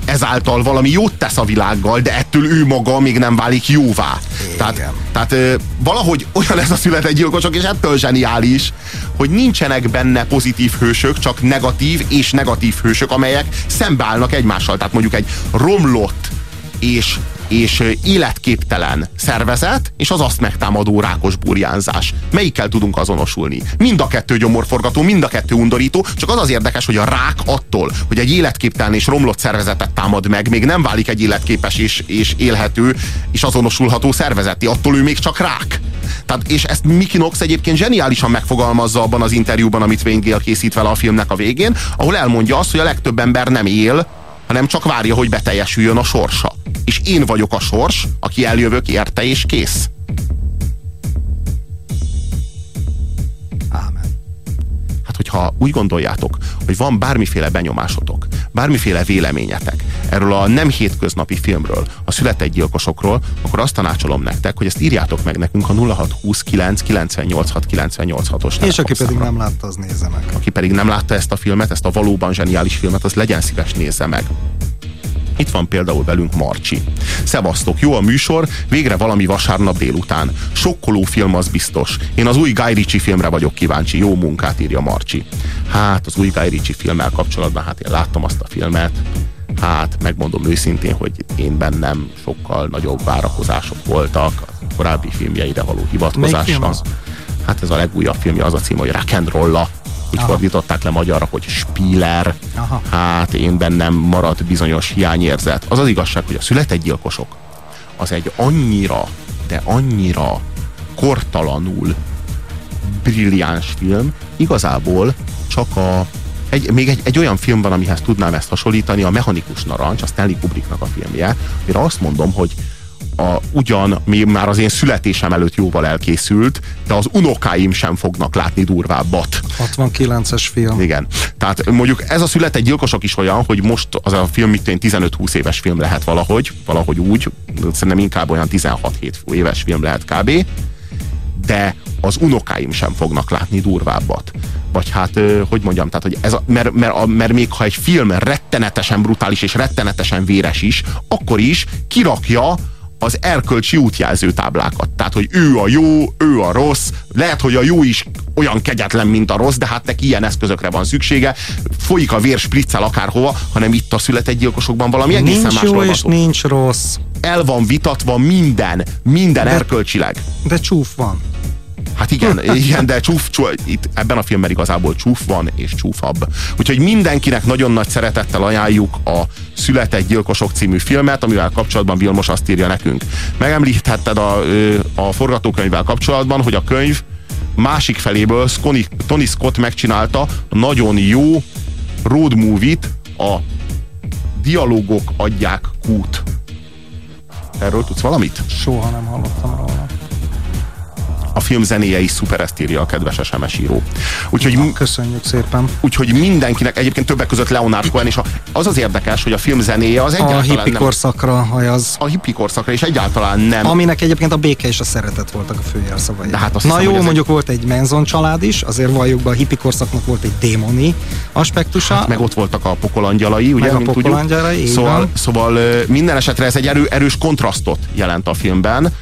ezáltal valami jót tesz a világgal, de ettől ő maga még nem válik jóvá. Igen. Tehát, tehát valahogy olyan ez a született gyilkosok, és ettől zseniális, hogy nincsenek benne pozitív hősök, csak negatív és negatív hősök, amelyek szembeállnak egymással. Tehát mondjuk egy romlott és és életképtelen szervezet, és az azt megtámadó rákos burjánzás. Melyikkel tudunk azonosulni? Mind a kettő gyomorforgató, mind a kettő undorító, csak az az érdekes, hogy a rák attól, hogy egy életképtelen és romlott szervezetet támad meg, még nem válik egy életképes és, és élhető és azonosulható szervezeti. Attól ő még csak rák. Tehát, és ezt Mickey Knox egyébként zseniálisan megfogalmazza abban az interjúban, amit Wayne Gale készít vele a filmnek a végén, ahol elmondja azt, hogy a legtöbb ember nem él, hanem csak várja, hogy beteljesüljön a sorsa. És én vagyok a sors, aki eljövök érte és kész. Ámen. Hát, hogyha úgy gondoljátok, hogy van bármiféle benyomásotok, bármiféle véleményetek erről a nem hétköznapi filmről, a született gyilkosokról, akkor azt tanácsolom nektek, hogy ezt írjátok meg nekünk a 0629 986 986-os És aki pedig nem látta, az nézze meg. Aki pedig nem látta ezt a filmet, ezt a valóban zseniális filmet, az legyen szíves nézze meg. Itt van például velünk Marcsi. Szevasztok, jó a műsor, végre valami vasárnap délután. Sokkoló film az biztos. Én az új Guy Ritchie filmre vagyok kíváncsi. Jó munkát írja Marcsi. Hát az új Guy Ritchie filmmel kapcsolatban, hát én láttam azt a filmet. Hát megmondom őszintén, hogy én bennem sokkal nagyobb várakozások voltak a korábbi filmjeire való hivatkozással. Hát ez a legújabb filmje, az a cím, hogy Rock and Rolla. Úgy Aha. fordították le magyarra, hogy Spiller. Aha. Hát én bennem maradt bizonyos hiányérzet. Az az igazság, hogy a született gyilkosok az egy annyira, de annyira kortalanul brilliáns film, igazából csak a egy, még egy, egy olyan film van, amihez tudnám ezt hasonlítani, a Mechanikus Narancs, a Stanley Kubricknak a filmje, mire azt mondom, hogy a, ugyan még már az én születésem előtt jóval elkészült, de az unokáim sem fognak látni durvábbat. 69-es film. Igen. Tehát mondjuk ez a született gyilkosok is olyan, hogy most az a film mint 15-20 éves film lehet valahogy, valahogy úgy, szerintem inkább olyan 16-7 éves film lehet kb. De az unokáim sem fognak látni durvábbat. Vagy hát, hogy mondjam, tehát, hogy ez a, mert, mert, mert még ha egy film rettenetesen brutális és rettenetesen véres is, akkor is kirakja az erkölcsi útjelző táblákat. Tehát, hogy ő a jó, ő a rossz, lehet, hogy a jó is olyan kegyetlen, mint a rossz, de hát neki ilyen eszközökre van szüksége. Folyik a vér spriccel akárhova, hanem itt a született gyilkosokban valami egészen Nincs másról jó van és szó. nincs rossz. El van vitatva minden, minden erkölcsileg. De csúf van. Hát igen, igen, de csúf, csúf, itt ebben a filmben igazából csúf van, és csúfabb. Úgyhogy mindenkinek nagyon nagy szeretettel ajánljuk a Született Gyilkosok című filmet, amivel kapcsolatban Vilmos azt írja nekünk. Megemlíthetted a, a forgatókönyvvel kapcsolatban, hogy a könyv másik feléből Sconi- Tony Scott megcsinálta nagyon jó road movie-t, a dialógok adják kút. Erről tudsz valamit? Soha nem hallottam róla. A film zenéje is szuper, ezt írja a kedves SMS író. Úgyhogy, Na, köszönjük szépen. úgyhogy mindenkinek, egyébként többek között Leonard Cohen, és a, az az érdekes, hogy a film zenéje az A egyáltalán hippi nem... korszakra hajaz. A hippi korszakra, és egyáltalán nem. Aminek egyébként a béke és a szeretet voltak a főjelszavai. De hát azt Na hiszem, jó, mondjuk volt egy Menzon család is, azért valljuk be, a hippi korszaknak volt egy démoni aspektusa. Hát meg ott voltak a pokolangyalai, ugye, Meg a pokolangyalai, Szóval, szóval minden esetre ez egy erő, erős kontrasztot jelent a filmben.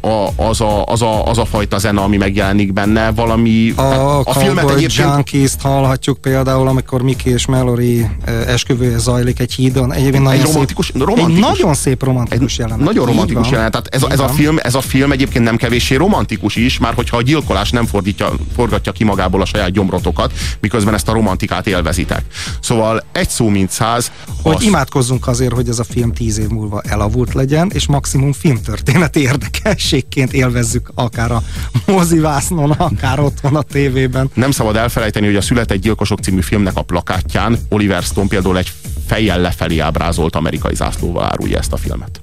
A, az, a, az, a, az a fajta zene, ami megjelenik benne, valami... A, a a filmet egyébként Junkies-t hallhatjuk például, amikor Miki és Mallory esküvője zajlik egy hídon. Egyébként nagyon romantikus- szép, romantikus- Egy nagyon szép romantikus jelenet. Nagyon romantikus van. jelenet. Tehát ez, a, ez, a film, ez a film egyébként nem kevéssé romantikus is, már hogyha a gyilkolás nem fordítja, forgatja ki magából a saját gyomrotokat, miközben ezt a romantikát élvezitek. Szóval egy szó mint száz. Hogy az- imádkozzunk azért, hogy ez a film tíz év múlva elavult legyen, és maximum filmtörténeti érdekességként élvezzük akár a mozivásznon, akár otthon a tévében. Nem szabad elfelejteni, hogy a Született Gyilkosok című filmnek a plakátján Oliver Stone például egy fejjel lefelé ábrázolt amerikai zászlóval árulja ezt a filmet.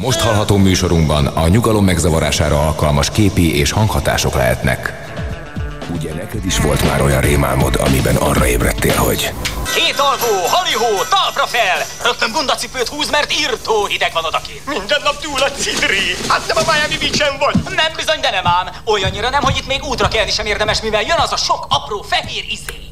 Most hallható műsorunkban a nyugalom megzavarására alkalmas képi és hanghatások lehetnek. Ugye neked is volt már olyan rémálmod, amiben arra ébredtél, hogy Két alvó, halihó, talpra fel! Rögtön bundacipőt húz, mert írtó hideg van odakint. Minden nap túl a cidri. Hát nem a Miami Beach-en vagy. Nem bizony, de nem ám. Olyannyira nem, hogy itt még útra kelni sem érdemes, mivel jön az a sok apró fehér izé.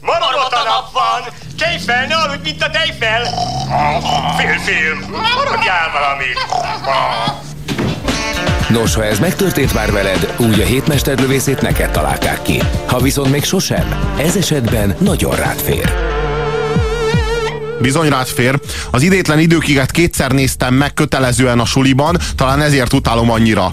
Marmot a nap van. Tejfel, ne aludj, mint a tejfel. Phil. Maradjál valamit. Nos, ha ez megtörtént már veled, úgy a hétmesterlövészét neked találták ki. Ha viszont még sosem, ez esetben nagyon rád fér. Bizony rád fér. Az idétlen időkiget kétszer néztem meg kötelezően a suliban, talán ezért utálom annyira.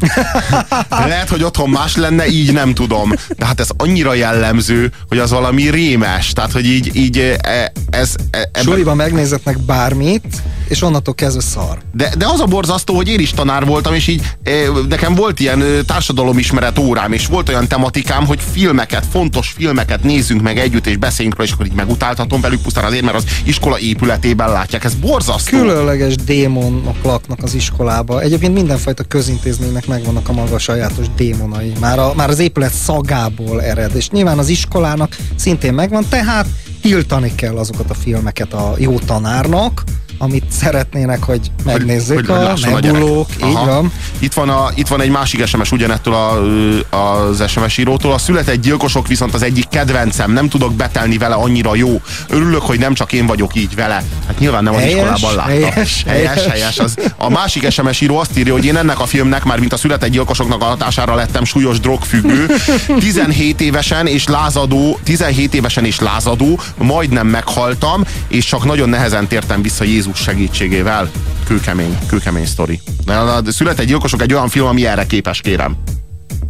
Lehet, hogy otthon más lenne, így nem tudom. De hát ez annyira jellemző, hogy az valami rémes. Tehát, hogy így, így e, ez... e, ebben- Suliban megnézetnek bármit, és onnantól kezdve szar. De, de az a borzasztó, hogy én is tanár voltam, és így eh, nekem volt ilyen társadalomismeret órám, és volt olyan tematikám, hogy filmeket, fontos filmeket nézzünk meg együtt, és beszéljünk róla, és akkor így megutáltatom velük pusztán azért, mert az iskola épületében látják. Ez borzasztó. Különleges démonok laknak az iskolába. Egyébként mindenfajta közintézménynek megvannak a maga sajátos démonai. Már, a, már az épület szagából ered, és nyilván az iskolának szintén megvan, tehát tiltani kell azokat a filmeket a jó tanárnak, amit szeretnének, hogy megnézzék hogy a a nebulók, gyerek. így van. Itt van, a, itt van egy másik SMS ugyanettől a, az SMS írótól. A született gyilkosok viszont az egyik kedvencem. Nem tudok betelni vele annyira jó. Örülök, hogy nem csak én vagyok így vele. Hát nyilván nem az Helyes, iskolában látta. helyes, helyes, helyes. helyes. Az, a másik SMS író azt írja, hogy én ennek a filmnek már mint a született gyilkosoknak a hatására lettem súlyos drogfüggő. 17 évesen és lázadó, 17 évesen és lázadó, majdnem meghaltam, és csak nagyon nehezen tértem vissza Jézus segítségével. Kőkemény, kőkemény sztori. De a a született gyilkosok egy olyan film, ami erre képes, kérem.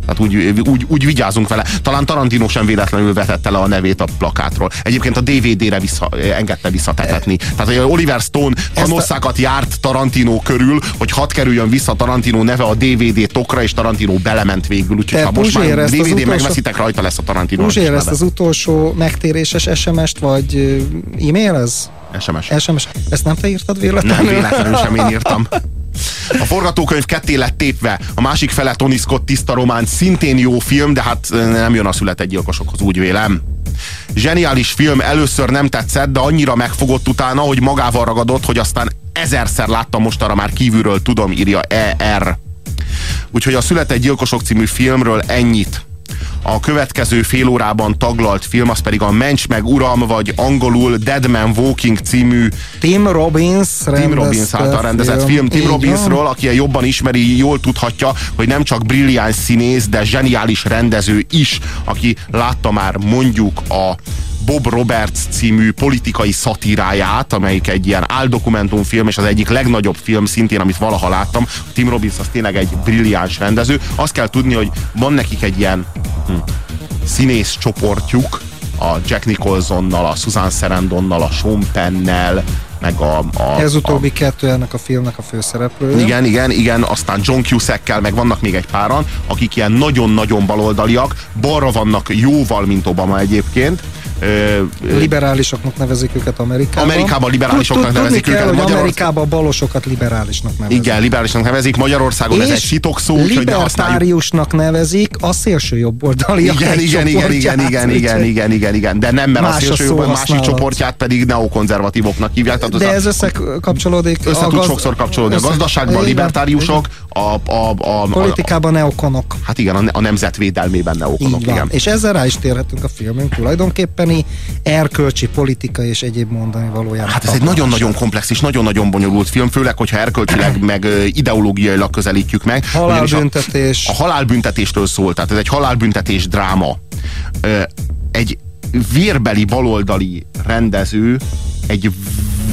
Tehát úgy, úgy, úgy vigyázunk vele. Talán Tarantino sem véletlenül vetette le a nevét a plakátról. Egyébként a DVD-re vissza, engedte visszatetetni. Tehát, Oliver Stone kanosszákat járt Tarantino körül, hogy hadd kerüljön vissza Tarantino neve a DVD tokra, és Tarantino belement végül. Úgyhogy ha most már DVD utolsó- megveszitek, rajta lesz a Tarantino Puzsér, ezt az utolsó megtéréses SMS-t, vagy e-mail ez? SMS. SMS. Ezt nem te írtad véletlenül? Nem véletlenül sem én írtam. A forgatókönyv ketté lett tépve, a másik fele Tony Scott tiszta román, szintén jó film, de hát nem jön a született gyilkosokhoz, úgy vélem. Zseniális film, először nem tetszett, de annyira megfogott utána, hogy magával ragadott, hogy aztán ezerszer láttam mostanra már kívülről, tudom, írja ER. Úgyhogy a Született Gyilkosok című filmről ennyit. A következő fél órában taglalt film, az pedig a Mencs meg Uram, vagy angolul Dead Man Walking című Tim Robbins Tim Robbins által rendezett film. Tim Így Robbinsról, aki jobban ismeri, jól tudhatja, hogy nem csak brilliáns színész, de zseniális rendező is, aki látta már mondjuk a Bob Roberts című politikai szatíráját, amelyik egy ilyen áldokumentumfilm, és az egyik legnagyobb film szintén, amit valaha láttam. Tim Robbins az tényleg egy brilliáns rendező. Azt kell tudni, hogy van nekik egy ilyen hm, színész csoportjuk, a Jack Nicholsonnal, a Susan Sarandonnal, a Sean Pennel, meg a, a, Ez utóbbi kettő ennek a filmnek a főszereplője. igen, igen, igen, aztán John Cusackkel, meg vannak még egy páran, akik ilyen nagyon-nagyon baloldaliak, balra vannak jóval, mint Obama egyébként. Ö, Liberálisoknak nevezik őket Amerikában. Amerikában liberálisoknak Tud- nevezik kell, őket, hogy Magyarország- Amerikában a balosokat liberálisnak nevezik. igen, liberálisnak nevezik, Magyarországon ez egy sitokszó, úgyhogy ne használjuk. libertáriusnak nevezik a szélső jobboldaliak Igen, egy igen, igen, igen, igen, igen, úgyhogy- igen, igen, igen, de nem, mert a Más a szélső jobban másik csoportját pedig neokonzervatívoknak hívják. Tehát De ez a, összekapcsolódik. össze a tud gaz- sokszor kapcsolódni. A össze- gazdaságban a Igen, libertáriusok, a, a, a, a, Politikában neokonok. hát igen, a, a nemzetvédelmében neokonok, igen. És ezzel rá is térhetünk a filmünk tulajdonképpeni erkölcsi, politikai és egyéb mondani valójában. Hát ez egy nagyon-nagyon komplex és nagyon-nagyon bonyolult film, főleg, hogyha erkölcsileg meg ideológiailag közelítjük meg. Halálbüntetés. A, a halálbüntetésről szól, tehát ez egy halálbüntetés dráma. Egy vérbeli baloldali rendező egy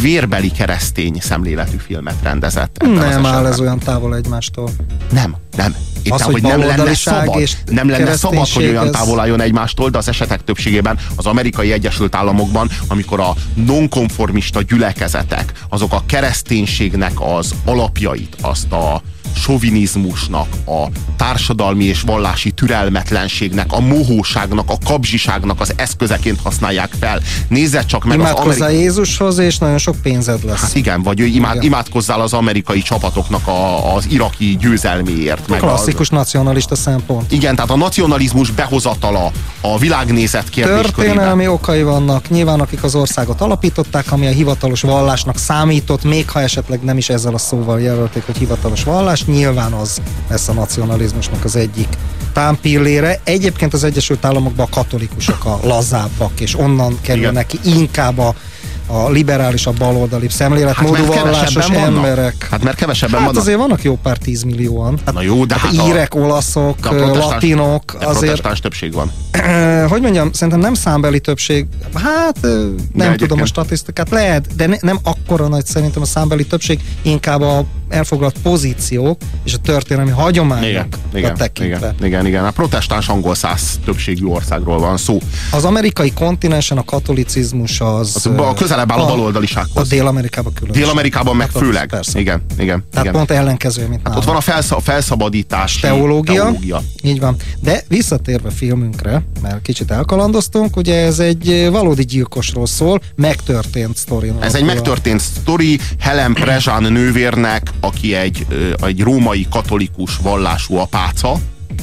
vérbeli keresztény szemléletű filmet rendezett. Nem áll ez olyan távol egymástól. Nem, nem. Éppen, Az, hogy, hogy nem lenne szabad, és nem lenne szabad, hogy olyan távol álljon egymástól, de az esetek többségében az amerikai Egyesült Államokban, amikor a nonkonformista gyülekezetek, azok a kereszténységnek az alapjait, azt a sovinizmusnak, a társadalmi és vallási türelmetlenségnek, a mohóságnak, a kabzsiságnak az eszközeként használják fel. Nézzed csak meg az Imádkozzál amerikai... Jézushoz, és nagyon sok pénzed lesz. Hát igen, vagy imád, Igen. imádkozzál az amerikai csapatoknak a, az iraki győzelméért. Meg az, Klasszikus nacionalista szempont. igen, tehát a nacionalizmus behozatala a világnézet kérdéskörében. Történelmi okai vannak, nyilván akik az országot alapították, ami a hivatalos vallásnak számított, még ha esetleg nem is ezzel a szóval jelölték, hogy hivatalos vallás, nyilván az lesz a nacionalizmusnak az egyik támpillére. Egyébként az Egyesült Államokban a katolikusok a lazábbak, és onnan kerülnek ki inkább a a liberális, a baloldali szemléletmódú Hát, vallásos emberek. Hát mert kevesebben Hát vannak. azért vannak jó pár tízmillióan. Hát, Na jó, de hát a- írek, olaszok, latinok, de azért többség van. Eh, hogy mondjam, szerintem nem számbeli többség, hát eh, nem tudom a statisztikát, lehet, de ne, nem akkora nagy szerintem a számbeli többség, inkább a elfoglalt pozíciók és a történelmi hagyományok Igen, igen, tekintve. igen, igen, igen. A protestáns angol száz többségű országról van szó. Az amerikai kontinensen a katolicizmus az... Az a közelebb áll a a- baloldalisághoz. A Dél-Amerikában különösen. Dél-Amerikában meg Hát főleg. Persze. Igen, igen. Tehát igen. pont ellenkező, mint Hát ott van a felsz- felszabadítás teológia. teológia. Így van. De visszatérve filmünkre, mert kicsit elkalandoztunk, ugye ez egy eh, valódi gyilkosról szól, megtörtént sztorin. Ez egy megtörtént sztori Helen Prezsán nővérnek, aki egy, ö, egy római katolikus vallású apáca,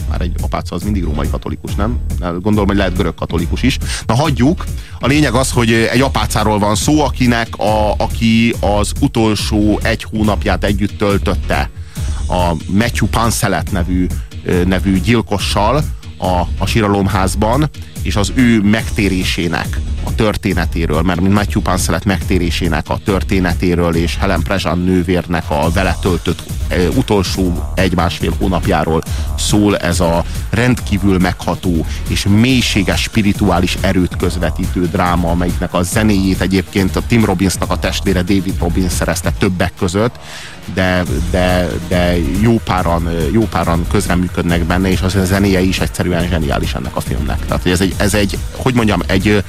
Már egy apáca az mindig római katolikus, nem? Gondolom, hogy lehet görög katolikus is. Na hagyjuk. A lényeg az, hogy egy apácáról van szó, akinek a, aki az utolsó egy hónapját együtt töltötte a Matthew Pancelet nevű, nevű gyilkossal a, a síralomházban, és az ő megtérésének a történetéről, mert mint Matthew Pancelet megtérésének a történetéről, és Helen Prezsán nővérnek a vele töltött utolsó egy-másfél hónapjáról szól ez a rendkívül megható és mélységes spirituális erőt közvetítő dráma, amelyiknek a zenéjét egyébként a Tim Robbinsnak a testvére David Robbins szerezte többek között, de, de, de jó, páran, jó páran közreműködnek benne, és az a zenéje is egyszerűen zseniális ennek a filmnek. Tehát ez egy, ez egy hogy mondjam, egy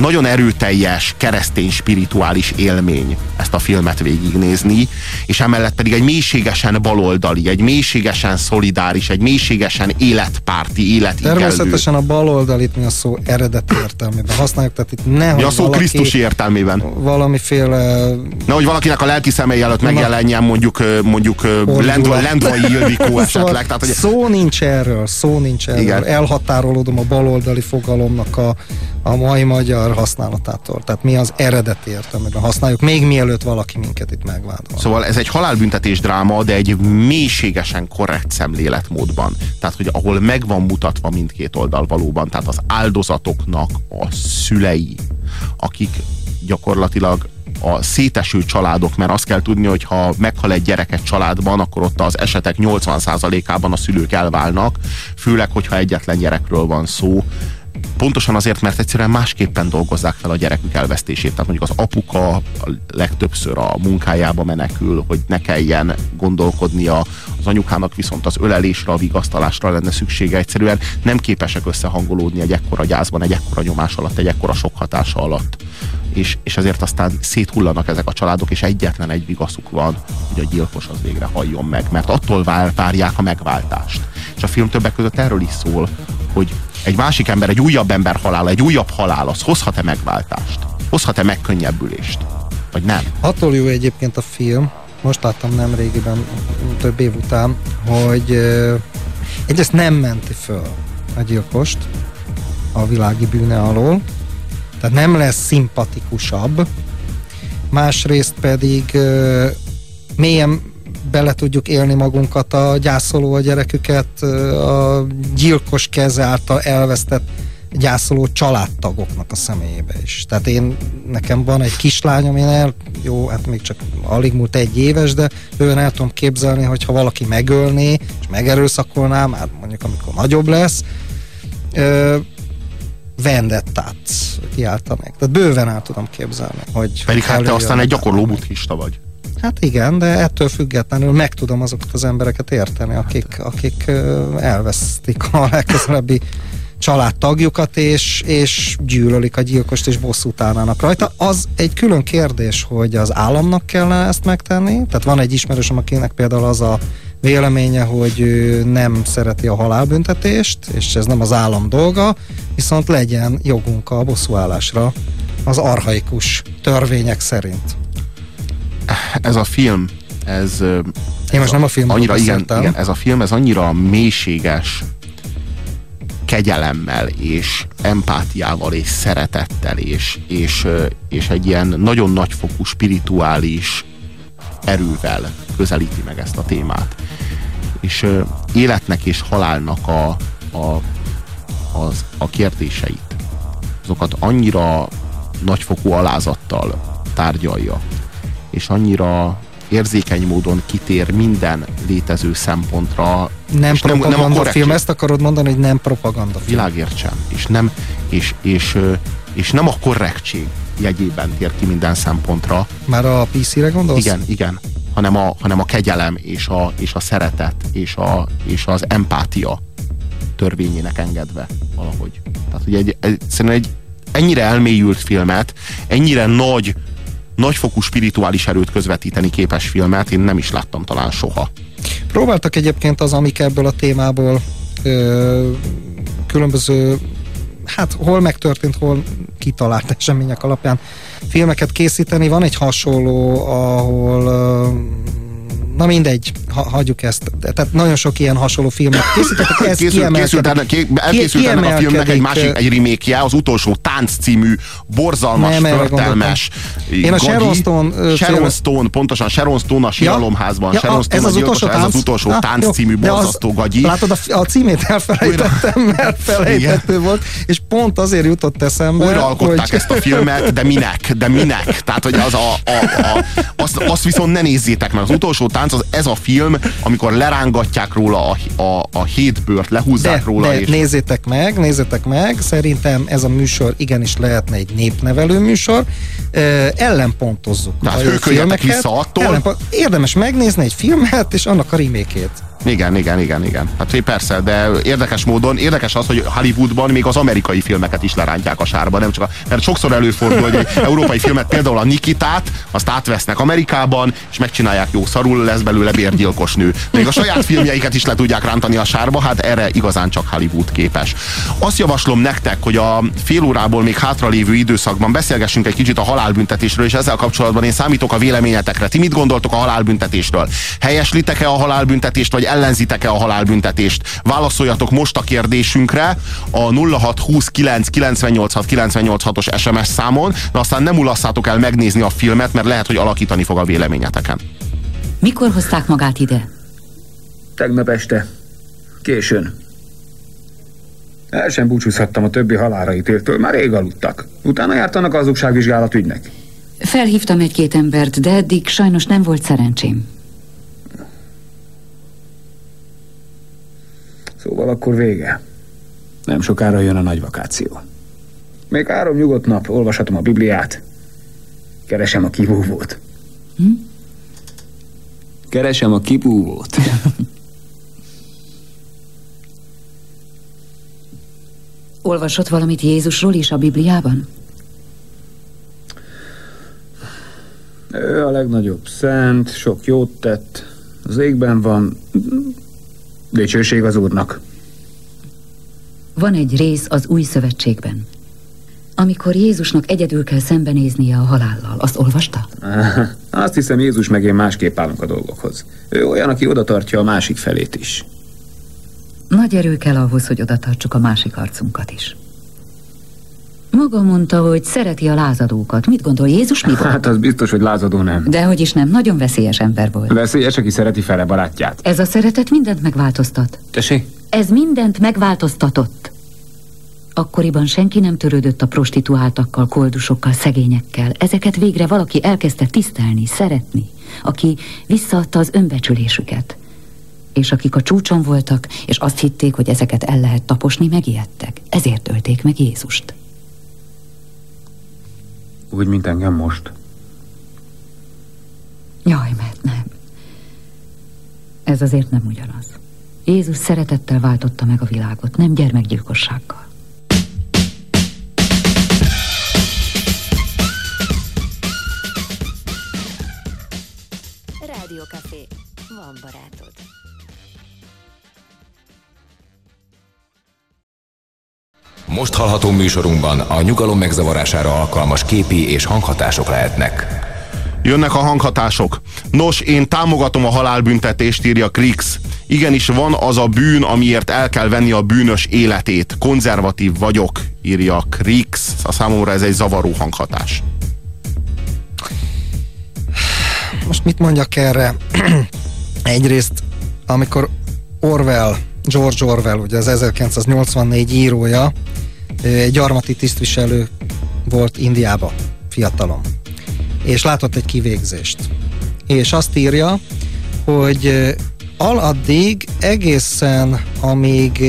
nagyon erőteljes keresztény spirituális élmény ezt a filmet végignézni, és emellett pedig egy mélységesen baloldali, egy mélységesen szolidáris, egy mélységesen életpárti, életigelő. Természetesen a baloldalit mi a szó eredeti értelmében használjuk, tehát itt nehogy Mi a szó Krisztusi értelmében? Valamiféle... Nehogy valakinek a lelki szemei előtt megjelenjen mondjuk, mondjuk Lendvai Ildikó szóval esetleg. Tehát, hogy... Szó nincs erről, szó nincs erről. Igen. Elhatárolódom a baloldali fogalomnak a, a mai magyar használatától. Tehát mi az eredeti értelmében használjuk, még mielőtt valaki minket itt megvádol. Szóval ez egy halálbüntetés dráma, de egy mélységesen korrekt szemléletmódban. Tehát, hogy ahol meg van mutatva mindkét oldal valóban, tehát az áldozatoknak a szülei, akik gyakorlatilag a széteső családok, mert azt kell tudni, hogy ha meghal egy gyerek egy családban, akkor ott az esetek 80%-ában a szülők elválnak, főleg, hogyha egyetlen gyerekről van szó, pontosan azért, mert egyszerűen másképpen dolgozzák fel a gyerekük elvesztését. Tehát mondjuk az apuka legtöbbször a munkájába menekül, hogy ne kelljen gondolkodnia, az anyukának viszont az ölelésre, a vigasztalásra lenne szüksége. Egyszerűen nem képesek összehangolódni egy ekkora gyászban, egy ekkora nyomás alatt, egy ekkora sok hatása alatt. És, és ezért aztán széthullanak ezek a családok, és egyetlen egy vigaszuk van, hogy a gyilkos az végre halljon meg, mert attól vár, várják a megváltást. És a film többek között erről is szól, hogy egy másik ember, egy újabb ember halála, egy újabb halál, az hozhat-e megváltást? Hozhat-e megkönnyebbülést? Vagy nem? Attól jó egyébként a film, most láttam nem régiben, több év után, hogy egyrészt nem menti föl a gyilkost a világi bűne alól, tehát nem lesz szimpatikusabb, másrészt pedig mélyen bele tudjuk élni magunkat a gyászoló a gyereküket, a gyilkos keze által elvesztett gyászoló családtagoknak a személyébe is. Tehát én, nekem van egy kislányom, én el, jó, hát még csak alig múlt egy éves, de bőven el tudom képzelni, hogyha valaki megölné, és megerőszakolná, már mondjuk amikor nagyobb lesz, ö, vendettát kiáltanék. Tehát bőven el tudom képzelni, hogy... Pedig hát te aztán egy gyakorló buddhista vagy. Hát igen, de ettől függetlenül meg tudom azokat az embereket érteni, akik, akik elvesztik a legközelebbi családtagjukat, és, és gyűlölik a gyilkost, és bosszút állnának rajta. Az egy külön kérdés, hogy az államnak kellene ezt megtenni. Tehát van egy ismerősöm, akinek például az a véleménye, hogy ő nem szereti a halálbüntetést, és ez nem az állam dolga, viszont legyen jogunk a bosszúállásra az arhaikus törvények szerint ez a film, ez... Én most nem a film annyira, igen, igen, ez a film, ez annyira mélységes kegyelemmel és empátiával és szeretettel és, és, és egy ilyen nagyon nagyfokú spirituális erővel közelíti meg ezt a témát. És életnek és halálnak a, a, az, a kérdéseit, azokat annyira nagyfokú alázattal tárgyalja, és annyira érzékeny módon kitér minden létező szempontra. Nem és propaganda nem, nem film, ezt akarod mondani, hogy nem propaganda film. Világért sem. És nem, és, és, és nem a korrektség jegyében tér ki minden szempontra. Már a PC-re gondolsz? Igen, igen. Hanem a, hanem a kegyelem és a, és a szeretet és, a, és az empátia törvényének engedve valahogy. Tehát, hogy egy, egy, szerintem egy ennyire elmélyült filmet, ennyire nagy nagyfokú spirituális erőt közvetíteni képes filmet én nem is láttam talán soha. Próbáltak egyébként az, amik ebből a témából ö, különböző hát hol megtörtént, hol kitalált események alapján filmeket készíteni. Van egy hasonló, ahol ö, Na mindegy, ha, hagyjuk ezt. Tehát nagyon sok ilyen hasonló filmet készítettek, ez Készült, készült, ennek, ké, elkészült ennek a filmnek egy másik, egy remake az utolsó tánc című, borzalmas, Nem, erre förtelmes, Én a Sharon Stone, Sharon Stone, pontosan Sharon Stone a síralomházban. Ja, Sharon Stone ez az utolsó ez tánc? az utolsó tánc jó. című borzasztó gagyi. Látod, a, a címét elfelejtettem, mert felejthető volt, és pont azért jutott eszembe, Újra alkották hogy... ezt a filmet, de minek? De minek? Tehát, hogy az a, a, a, azt, azt viszont ne nézzétek meg. Az utolsó tánc, az ez a film, amikor lerángatják róla a, a, a hétbört, lehúzzák De, róla, de és nézzétek meg, nézzétek meg, szerintem ez a műsor igenis lehetne egy népnevelő műsor. Ö, ellenpontozzuk. Tehát hőköljetek vissza attól. Ellenpont- Érdemes megnézni egy filmet, és annak a remékét. Igen, igen, igen, igen. Hát persze, de érdekes módon, érdekes az, hogy Hollywoodban még az amerikai filmeket is lerántják a sárba, nem csak a, mert sokszor előfordul, hogy egy európai filmet, például a Nikitát, azt átvesznek Amerikában, és megcsinálják jó szarul, lesz belőle bérgyilkos nő. Még a saját filmjeiket is le tudják rántani a sárba, hát erre igazán csak Hollywood képes. Azt javaslom nektek, hogy a fél órából még hátralévő időszakban beszélgessünk egy kicsit a halálbüntetésről, és ezzel kapcsolatban én számítok a véleményetekre. Ti mit gondoltok a halálbüntetésről? Helyeslitek-e a halálbüntetést, vagy ellenzitek-e a halálbüntetést? Válaszoljatok most a kérdésünkre a 0629 986 986-os SMS számon, de aztán nem ulasszátok el megnézni a filmet, mert lehet, hogy alakítani fog a véleményeteken. Mikor hozták magát ide? Tegnap este. Későn. El sem búcsúzhattam a többi halára ítéltől, már rég aludtak. Utána jártanak az hazugságvizsgálat ügynek. Felhívtam egy-két embert, de eddig sajnos nem volt szerencsém. Szóval akkor vége. Nem sokára jön a nagy vakáció. Még három nyugodt nap, olvashatom a Bibliát. Keresem a kibúvót. Hm? Keresem a kibúvót. Olvasott valamit Jézusról is a Bibliában? Ő a legnagyobb szent, sok jót tett. Az égben van. Dicsőség az Úrnak. Van egy rész az új szövetségben. Amikor Jézusnak egyedül kell szembenéznie a halállal, azt olvasta? Azt hiszem Jézus meg én másképp állunk a dolgokhoz. Ő olyan, aki oda tartja a másik felét is. Nagy erő kell ahhoz, hogy oda tartsuk a másik arcunkat is. Maga mondta, hogy szereti a lázadókat. Mit gondol Jézus mi volt? Hát az biztos, hogy lázadó nem. Dehogy is nem, nagyon veszélyes ember volt. Veszélyes, aki szereti fele barátját. Ez a szeretet mindent megváltoztat. Tessék? Ez mindent megváltoztatott. Akkoriban senki nem törődött a prostituáltakkal, koldusokkal, szegényekkel. Ezeket végre valaki elkezdte tisztelni, szeretni. Aki visszaadta az önbecsülésüket. És akik a csúcson voltak, és azt hitték, hogy ezeket el lehet taposni, megijedtek. Ezért ölték meg Jézust. Úgy, mint engem most. Jaj, mert nem. Ez azért nem ugyanaz. Jézus szeretettel váltotta meg a világot, nem gyermekgyilkossággal. Most hallható műsorunkban a nyugalom megzavarására alkalmas képi és hanghatások lehetnek. Jönnek a hanghatások. Nos, én támogatom a halálbüntetést, írja Krix. Igenis van az a bűn, amiért el kell venni a bűnös életét. Konzervatív vagyok, írja Krix. A számomra ez egy zavaró hanghatás. Most mit mondjak erre? Egyrészt, amikor Orwell, George Orwell, ugye az 1984 írója, egy gyarmati tisztviselő volt Indiába, fiatalon. És látott egy kivégzést. És azt írja, hogy aladdig egészen amíg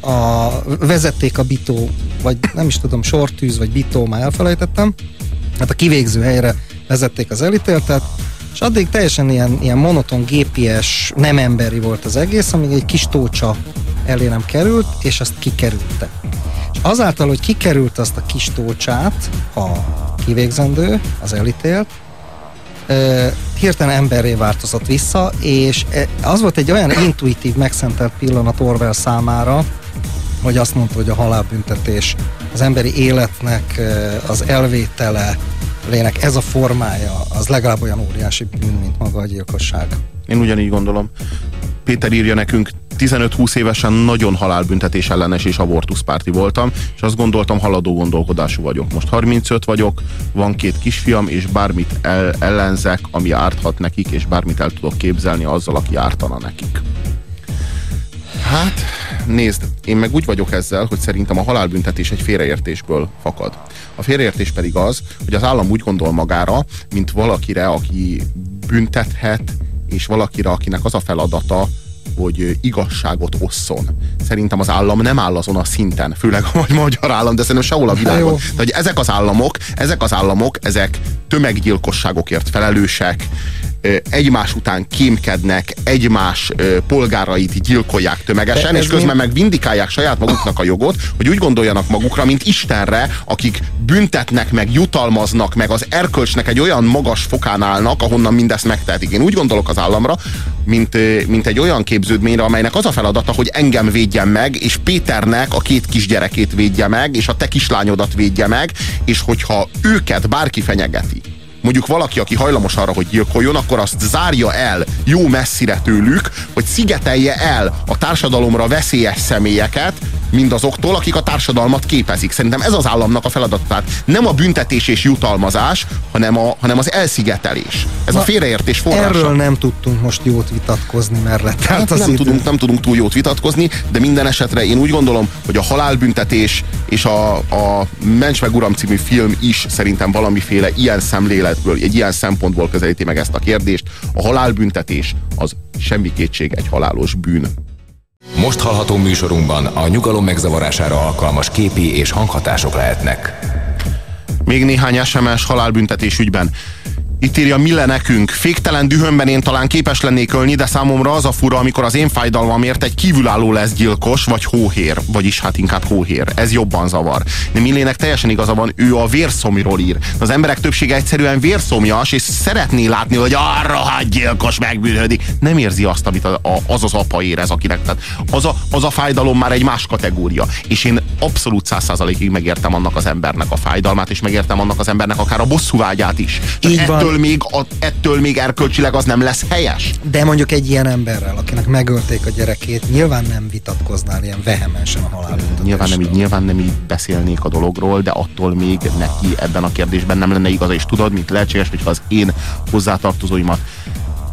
a, vezették a bitó, vagy nem is tudom, sortűz, vagy bitó, már elfelejtettem, hát a kivégző helyre vezették az elítéltet, és addig teljesen ilyen, ilyen monoton, gépies, nem emberi volt az egész, amíg egy kis tócsa elé nem került, és azt kikerülte. És azáltal, hogy kikerült azt a kis tócsát, a kivégzendő, az elítélt, hirtelen emberré változott vissza, és az volt egy olyan intuitív, megszentelt pillanat Orwell számára, hogy azt mondta, hogy a halálbüntetés az emberi életnek az elvétele, lének ez a formája, az legalább olyan óriási bűn, mint maga a gyilkosság. Én ugyanígy gondolom. Péter írja nekünk, 15-20 évesen nagyon halálbüntetés ellenes és abortuszpárti voltam, és azt gondoltam, haladó gondolkodású vagyok. Most 35 vagyok, van két kisfiam, és bármit el, ellenzek, ami árthat nekik, és bármit el tudok képzelni azzal, aki ártana nekik. Hát, nézd, én meg úgy vagyok ezzel, hogy szerintem a halálbüntetés egy félreértésből fakad. A félreértés pedig az, hogy az állam úgy gondol magára, mint valakire, aki büntethet, és valakire, akinek az a feladata, hogy igazságot osszon. Szerintem az állam nem áll azon a szinten, főleg a magyar állam, de szerintem sehol a világon. Tehát, hogy ezek az államok, ezek az államok, ezek tömeggyilkosságokért felelősek, egymás után kémkednek, egymás polgárait gyilkolják tömegesen, és közben meg vindikálják saját maguknak a jogot, hogy úgy gondoljanak magukra, mint Istenre, akik büntetnek, meg jutalmaznak, meg az erkölcsnek egy olyan magas fokán állnak, ahonnan mindezt megtehetik. Én úgy gondolok az államra, mint, mint egy olyan képződményre, amelynek az a feladata, hogy engem védjen meg, és Péternek a két kisgyerekét védje meg, és a te kislányodat védje meg, és hogyha őket bárki fenyegeti, mondjuk valaki, aki hajlamos arra, hogy gyilkoljon, akkor azt zárja el jó messzire tőlük, hogy szigetelje el a társadalomra veszélyes személyeket, mindazoktól, akik a társadalmat képezik. Szerintem ez az államnak a feladata. Tehát nem a büntetés és jutalmazás, hanem, a, hanem az elszigetelés. Ez Na, a félreértés forrása. Erről nem tudtunk most jót vitatkozni, mert lett hát az nem idő. tudunk, nem tudunk túl jót vitatkozni, de minden esetre én úgy gondolom, hogy a halálbüntetés és a, a Mencs meg Uram című film is szerintem valamiféle ilyen szemléletből, egy ilyen szempontból közelíti meg ezt a kérdést. A halálbüntetés az semmi kétség egy halálos bűn. Most hallható műsorunkban a nyugalom megzavarására alkalmas képi és hanghatások lehetnek. Még néhány SMS halálbüntetés ügyben. Itt írja Mille nekünk, féktelen dühömben én talán képes lennék ölni, de számomra az a fura, amikor az én fájdalmamért egy kívülálló lesz gyilkos, vagy hóhér, vagyis hát inkább hóhér. Ez jobban zavar. De Millének teljesen igaza van, ő a vérszomjról ír. Az emberek többsége egyszerűen vérszomjas, és szeretné látni, hogy arra hát gyilkos megbűnhődik. Nem érzi azt, amit az az apa érez, akinek. Tehát az a, az a fájdalom már egy más kategória. És én abszolút száz százalékig megértem annak az embernek a fájdalmát, és megértem annak az embernek akár a bosszúvágyát is. Így van ettől még, a, ettől még erkölcsileg az nem lesz helyes. De mondjuk egy ilyen emberrel, akinek megölték a gyerekét, nyilván nem vitatkoznál ilyen vehemensen a halálbüntetésről. Nyilván nem, így, nyilván nem így beszélnék a dologról, de attól még neki ebben a kérdésben nem lenne igaza, és tudod, mint lehetséges, hogyha az én hozzátartozóimat,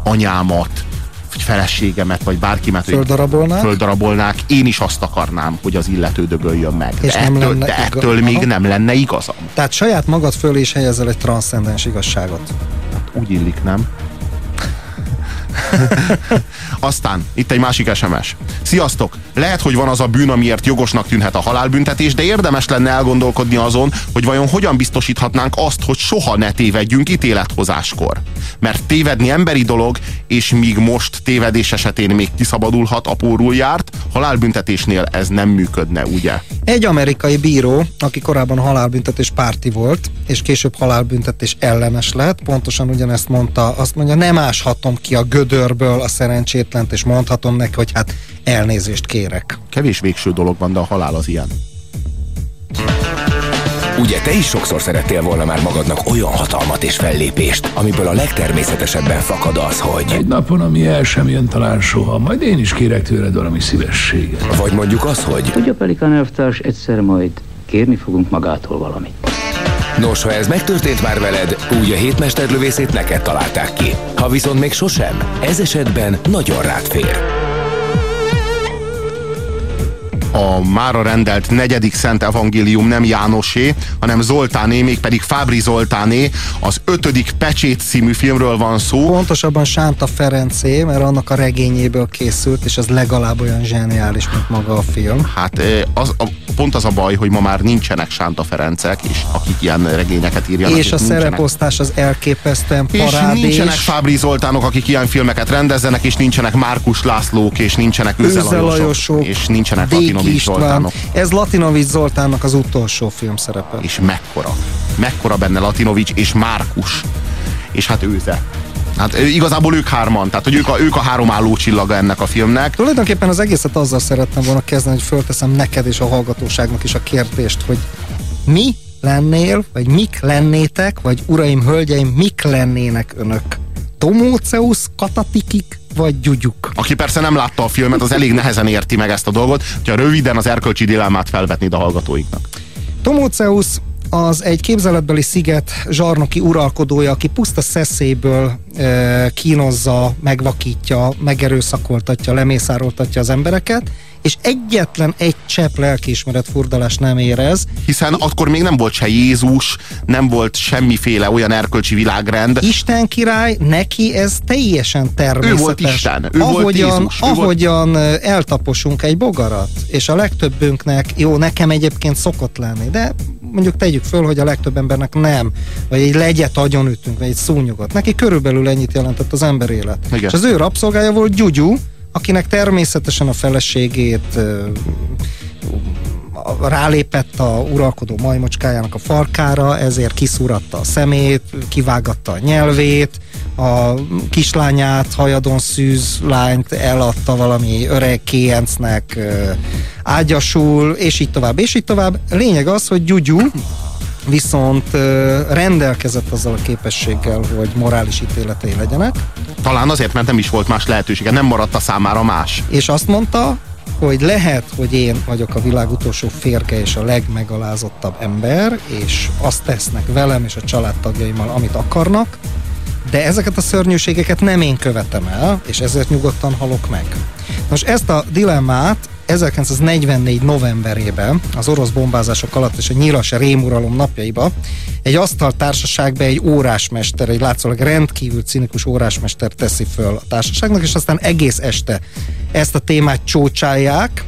anyámat, vagy feleségemet, vagy bárkimet földarabolnák? földarabolnák, én is azt akarnám, hogy az illető dögöljön meg. És de nem ettől, lenne de ettől igaz... még nem lenne igazam. Tehát saját magad föl is helyezel egy transzcendens igazságot. Hát úgy illik, nem? Aztán itt egy másik SMS. Sziasztok! Lehet, hogy van az a bűn, amiért jogosnak tűnhet a halálbüntetés, de érdemes lenne elgondolkodni azon, hogy vajon hogyan biztosíthatnánk azt, hogy soha ne tévedjünk ítélethozáskor. Mert tévedni emberi dolog, és míg most tévedés esetén még kiszabadulhat, a pórul járt, halálbüntetésnél ez nem működne, ugye? Egy amerikai bíró, aki korábban halálbüntetés párti volt, és később halálbüntetés ellenes lett, pontosan ugyanezt mondta, azt mondja, nem áshatom ki a gödörből a szerencsétlent, és mondhatom neki, hogy hát elnézést kérek. Kevés végső dolog van, de a halál az ilyen. Ugye te is sokszor szerettél volna már magadnak olyan hatalmat és fellépést, amiből a legtermészetesebben fakad az, hogy... Egy napon, ami el sem jön talán soha, majd én is kérek tőled valami szívességet. Vagy mondjuk az, hogy... Tudja, Pelikán elvtárs, egyszer majd kérni fogunk magától valamit. Nos, ha ez megtörtént már veled, úgy a hétmesterlövészét neked találták ki. Ha viszont még sosem, ez esetben nagyon rád fér a mára rendelt negyedik szent evangélium nem Jánosé, hanem Zoltáné, mégpedig Fábri Zoltáné. Az ötödik Pecsét című filmről van szó. Pontosabban Sánta Ferencé, mert annak a regényéből készült, és ez legalább olyan zseniális, mint maga a film. Hát az, a, pont az a baj, hogy ma már nincsenek Sánta Ferencek, és akik ilyen regényeket írjanak. És a nincsenek. szereposztás az elképesztően parádés. És nincsenek Fábri Zoltánok, akik ilyen filmeket rendezzenek, és nincsenek Márkus Lászlók, és nincsenek Őze Lajosok, és nincsenek Latinovics Zoltánok. Ez Latinovics Zoltánnak az utolsó film szerepe. És mekkora. Mekkora benne Latinovics és Márkus. És hát Őze. Hát igazából ők hárman, tehát hogy ők a, ők a három álló csillaga ennek a filmnek. Tulajdonképpen az egészet azzal szerettem volna kezdeni, hogy fölteszem neked és a hallgatóságnak is a kérdést, hogy mi lennél, vagy mik lennétek, vagy uraim, hölgyeim, mik lennének önök? Tomóceusz, katatikik, vagy gyugyuk? Aki persze nem látta a filmet, az elég nehezen érti meg ezt a dolgot, hogyha röviden az erkölcsi dilemmát felvetnéd a hallgatóinknak. Tomóceusz az egy képzeletbeli sziget zsarnoki uralkodója, aki puszta szeszéből e, kínozza, megvakítja, megerőszakoltatja, lemészároltatja az embereket, és egyetlen egy csepp lelkiismeret furdalás nem érez. Hiszen akkor még nem volt se Jézus, nem volt semmiféle olyan erkölcsi világrend. Isten király, neki ez teljesen természetes. Ő volt Isten, ő ahogyan, volt Jézus. Ő ahogyan volt... eltaposunk egy bogarat, és a legtöbbünknek, jó, nekem egyébként szokott lenni, de mondjuk tegyük föl, hogy a legtöbb embernek nem, vagy egy legyet agyonütünk, vagy egy szúnyogot. Neki körülbelül ennyit jelentett az ember élet. Igen. És az ő rabszolgája volt Gyugyú, akinek természetesen a feleségét rálépett a uralkodó majmocskájának a farkára, ezért kiszúratta a szemét, kivágatta a nyelvét, a kislányát, hajadon szűz lányt eladta valami öreg kéjencnek ágyasul, és így tovább, és így tovább. Lényeg az, hogy Gyugyú viszont rendelkezett azzal a képességgel, hogy morális ítéletei legyenek. Talán azért, mert nem is volt más lehetősége, nem maradt a számára más. És azt mondta, hogy lehet, hogy én vagyok a világ utolsó férke és a legmegalázottabb ember, és azt tesznek velem és a családtagjaimmal, amit akarnak, de ezeket a szörnyűségeket nem én követem el, és ezért nyugodtan halok meg. Most ezt a dilemmát 1944 novemberében, az orosz bombázások alatt és a nyilas rémuralom napjaiba egy asztaltársaságban egy órásmester, egy látszólag rendkívül cinikus órásmester teszi föl a társaságnak, és aztán egész este ezt a témát csócsálják,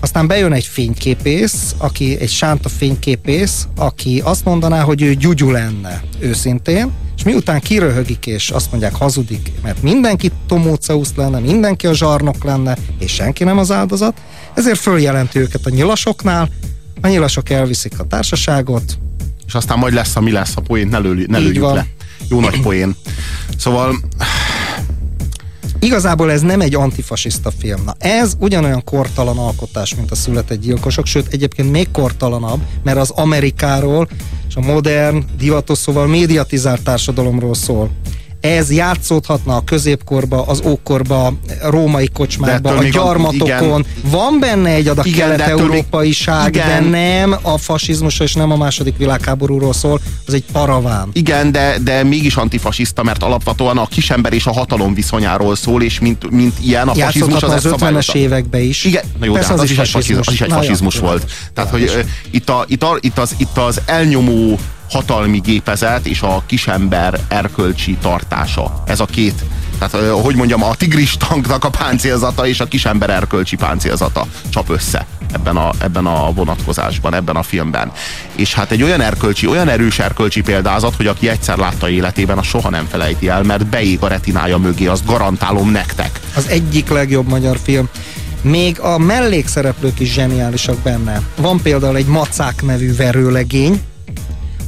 aztán bejön egy fényképész, aki egy sánta fényképész, aki azt mondaná, hogy ő gyugyú lenne őszintén, és miután kiröhögik és azt mondják hazudik, mert mindenki Tomóceusz lenne, mindenki a zsarnok lenne, és senki nem az áldozat, ezért följelenti őket a nyilasoknál, a nyilasok elviszik a társaságot. És aztán majd lesz, ami lesz, a poént ne, lő, ne lőjük le. Jó nagy poén. Szóval Igazából ez nem egy antifasiszta film. Na ez ugyanolyan kortalan alkotás, mint a született gyilkosok, sőt egyébként még kortalanabb, mert az Amerikáról és a modern, divatos szóval médiatizált társadalomról szól ez játszódhatna a középkorba, az ókorba, római kocsmákba, a gyarmatokon. Igen. Van benne egy adag kelet-európaiság, de nem a fasizmusról és nem a második világháborúról szól, az egy paraván. Igen, de, de mégis antifasiszta, mert alapvetően a kisember és a hatalom viszonyáról szól, és mint, mint ilyen a fasizmus az, az 50-es években is. Igen, na jó, Persze de hát az, az, is egy fasizmus, az is egy fasizmus jó, volt. Tehát, hogy uh, itt, a, itt, a, itt, az, itt az elnyomó hatalmi gépezet és a kisember erkölcsi tartása. Ez a két tehát, hogy mondjam, a tigris tanknak a páncélzata és a kisember erkölcsi páncélzata csap össze ebben a, ebben a vonatkozásban, ebben a filmben. És hát egy olyan erkölcsi, olyan erős erkölcsi példázat, hogy aki egyszer látta életében, az soha nem felejti el, mert beég a retinája mögé, azt garantálom nektek. Az egyik legjobb magyar film. Még a mellékszereplők is zseniálisak benne. Van például egy Macák nevű verőlegény,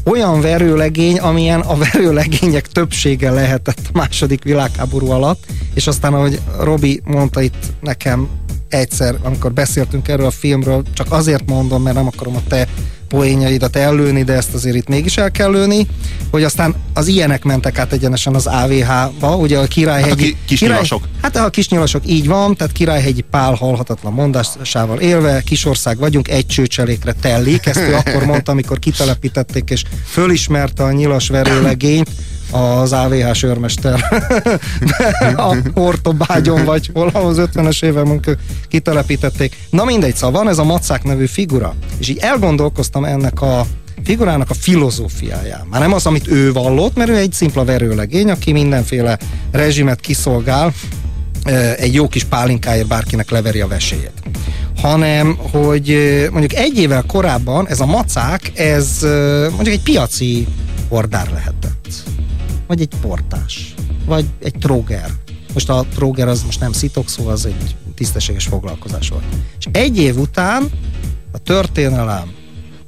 olyan verőlegény, amilyen a verőlegények többsége lehetett a második világháború alatt, és aztán, ahogy Robi mondta itt nekem egyszer, amikor beszéltünk erről a filmről, csak azért mondom, mert nem akarom a te poénjaidat ellőni, de ezt azért itt mégis el kell lőni, hogy aztán az ilyenek mentek át egyenesen az AVH-ba, ugye a Királyhegyi... Hát a kis király, nyilasok. Hát a kis nyilasok, így van, tehát Királyhegyi Pál halhatatlan mondásával élve, kisország vagyunk, egy csőcselékre tellik, ezt ő akkor mondta, amikor kitelepítették, és fölismerte a nyilas verőlegényt, az AVH sörmester a Ortobágyon vagy hol, az 50-es évek kitelepítették. Na mindegy, szóval van ez a Macák nevű figura, és így elgondolkoztam ennek a figurának a filozófiáján. Már nem az, amit ő vallott, mert ő egy szimpla verőlegény, aki mindenféle rezsimet kiszolgál, egy jó kis pálinkáért bárkinek leveri a vesélyét. Hanem, hogy mondjuk egy évvel korábban ez a macák, ez mondjuk egy piaci hordár lehetett vagy egy portás, vagy egy tróger. Most a tróger az most nem szitok szó, az egy tisztességes foglalkozás volt. És egy év után a történelem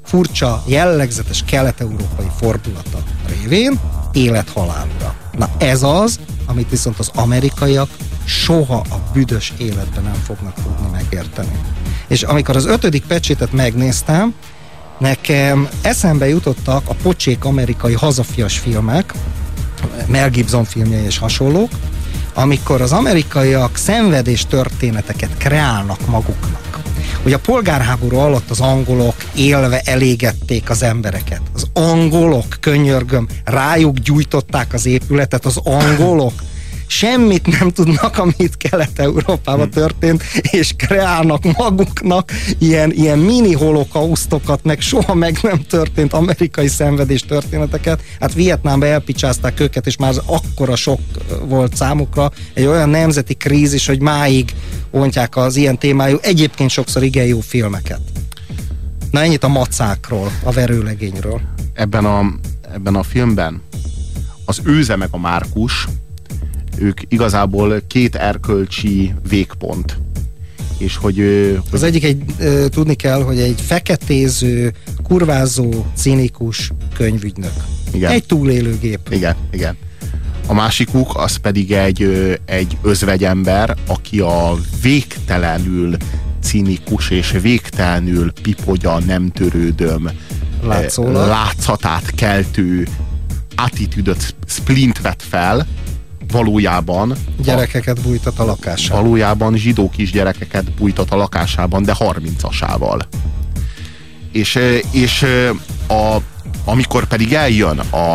furcsa, jellegzetes kelet-európai fordulata révén élet-halálra. Na ez az, amit viszont az amerikaiak soha a büdös életben nem fognak tudni megérteni. És amikor az ötödik pecsétet megnéztem, nekem eszembe jutottak a pocsék amerikai hazafias filmek, Mel Gibson filmjei és hasonlók, amikor az amerikaiak szenvedés történeteket kreálnak maguknak. Hogy a polgárháború alatt az angolok élve elégették az embereket. Az angolok, könyörgöm, rájuk gyújtották az épületet, az angolok semmit nem tudnak, amit Kelet-Európában történt, és kreálnak maguknak ilyen, ilyen mini holokausztokat, meg soha meg nem történt amerikai szenvedés történeteket. Hát Vietnámba elpicsázták őket, és már akkora sok volt számukra, egy olyan nemzeti krízis, hogy máig ontják az ilyen témájú, egyébként sokszor igen jó filmeket. Na ennyit a macákról, a verőlegényről. Ebben a, ebben a filmben az őze meg a Márkus ők igazából két erkölcsi végpont. És hogy... Az egyik egy, tudni kell, hogy egy feketéző, kurvázó, cinikus könyvügynök. Igen. Egy túlélőgép. Igen, igen. A másikuk az pedig egy, egy özvegyember, aki a végtelenül cinikus és végtelenül pipogya, nem törődöm Látszólag. látszatát keltő attitűdöt splint vett fel, valójában gyerekeket bújtat a lakásában. Valójában zsidó kisgyerekeket bújtat a lakásában, de 30-asával. És, és a, amikor pedig eljön a,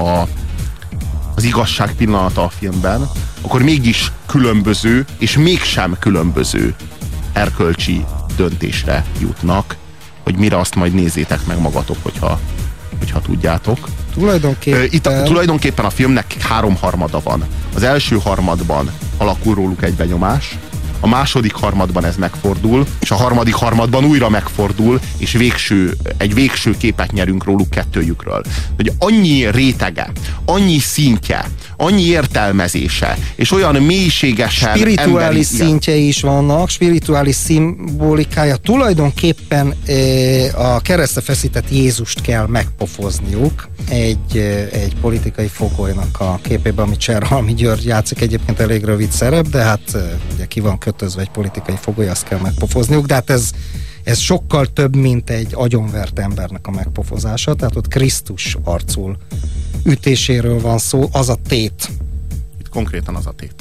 a, az igazság pillanata a filmben, akkor mégis különböző, és mégsem különböző erkölcsi döntésre jutnak, hogy mire azt majd nézzétek meg magatok, hogyha, hogyha tudjátok. Tulajdonképpen... Itt a, tulajdonképpen a filmnek három harmada van. Az első harmadban alakul róluk egy benyomás, a második harmadban ez megfordul, és a harmadik harmadban újra megfordul, és végső, egy végső képet nyerünk róluk kettőjükről. Hogy annyi rétege, annyi szintje, annyi értelmezése, és olyan mélységesen Spirituális emberi, szintje is vannak, spirituális szimbolikája. Tulajdonképpen e, a keresztre feszített Jézust kell megpofozniuk egy, e, egy politikai fogolynak a képében, amit Cserhalmi György játszik, egyébként elég rövid szerep, de hát e, ugye ki van kötözve egy politikai fogoly, azt kell megpofozniuk, de hát ez, ez sokkal több, mint egy agyonvert embernek a megpofozása, tehát ott Krisztus arcul ütéséről van szó, az a tét. Itt konkrétan az a tét.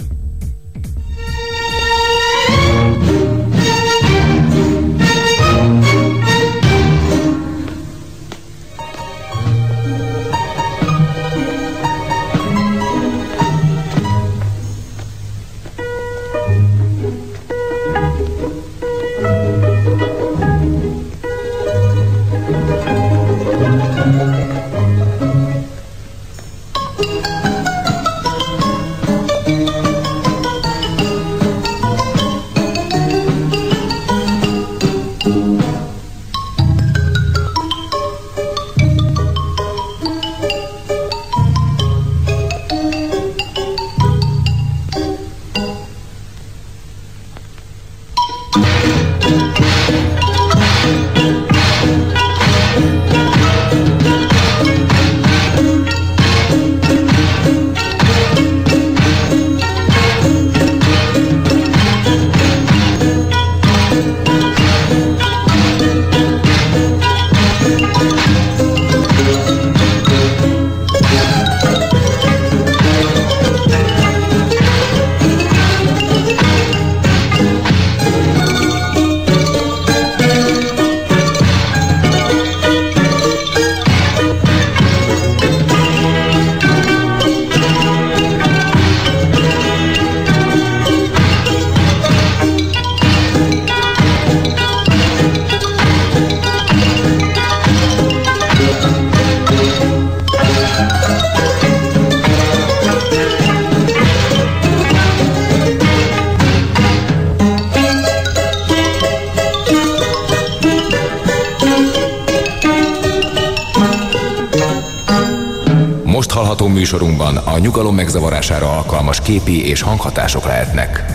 Nyugalom megzavarására alkalmas képi és hanghatások lehetnek.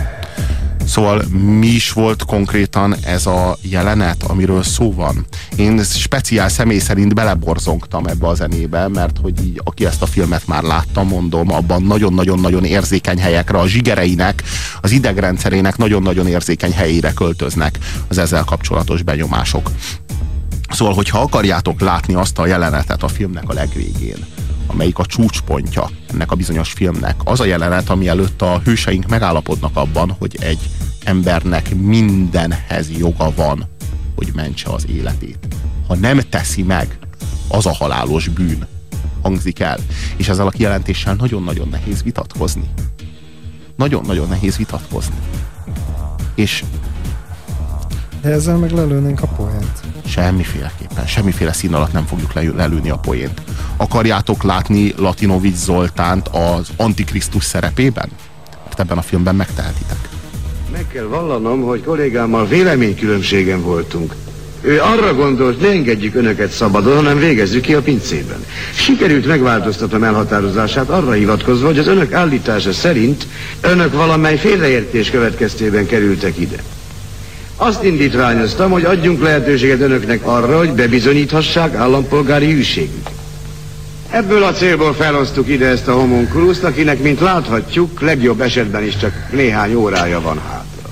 Szóval mi is volt konkrétan ez a jelenet, amiről szó van? Én speciál személy szerint beleborzongtam ebbe a zenébe, mert hogy így, aki ezt a filmet már látta, mondom, abban nagyon-nagyon-nagyon érzékeny helyekre, a zsigereinek, az idegrendszerének nagyon-nagyon érzékeny helyére költöznek az ezzel kapcsolatos benyomások. Szóval, hogyha akarjátok látni azt a jelenetet a filmnek a legvégén, amelyik a csúcspontja ennek a bizonyos filmnek, az a jelenet, ami előtt a hőseink megállapodnak abban, hogy egy embernek mindenhez joga van, hogy mentse az életét. Ha nem teszi meg, az a halálos bűn hangzik el. És ezzel a kijelentéssel nagyon-nagyon nehéz vitatkozni. Nagyon-nagyon nehéz vitatkozni. És De ezzel meg lelőnénk a poént. Semmiféleképpen, semmiféle szín alatt nem fogjuk le- lelőni a poént. Akarjátok látni Latinovics Zoltánt az Antikrisztus szerepében? Mert ebben a filmben megtehetitek. Meg kell vallanom, hogy kollégámmal véleménykülönbségen voltunk. Ő arra gondolt, ne engedjük önöket szabadon, hanem végezzük ki a pincében. Sikerült megváltoztatnom elhatározását arra hivatkozva, hogy az önök állítása szerint önök valamely félreértés következtében kerültek ide. Azt indítványoztam, hogy adjunk lehetőséget önöknek arra, hogy bebizonyíthassák állampolgári hűségüket. Ebből a célból felhoztuk ide ezt a homunkuluszt, akinek, mint láthatjuk, legjobb esetben is csak néhány órája van hátra.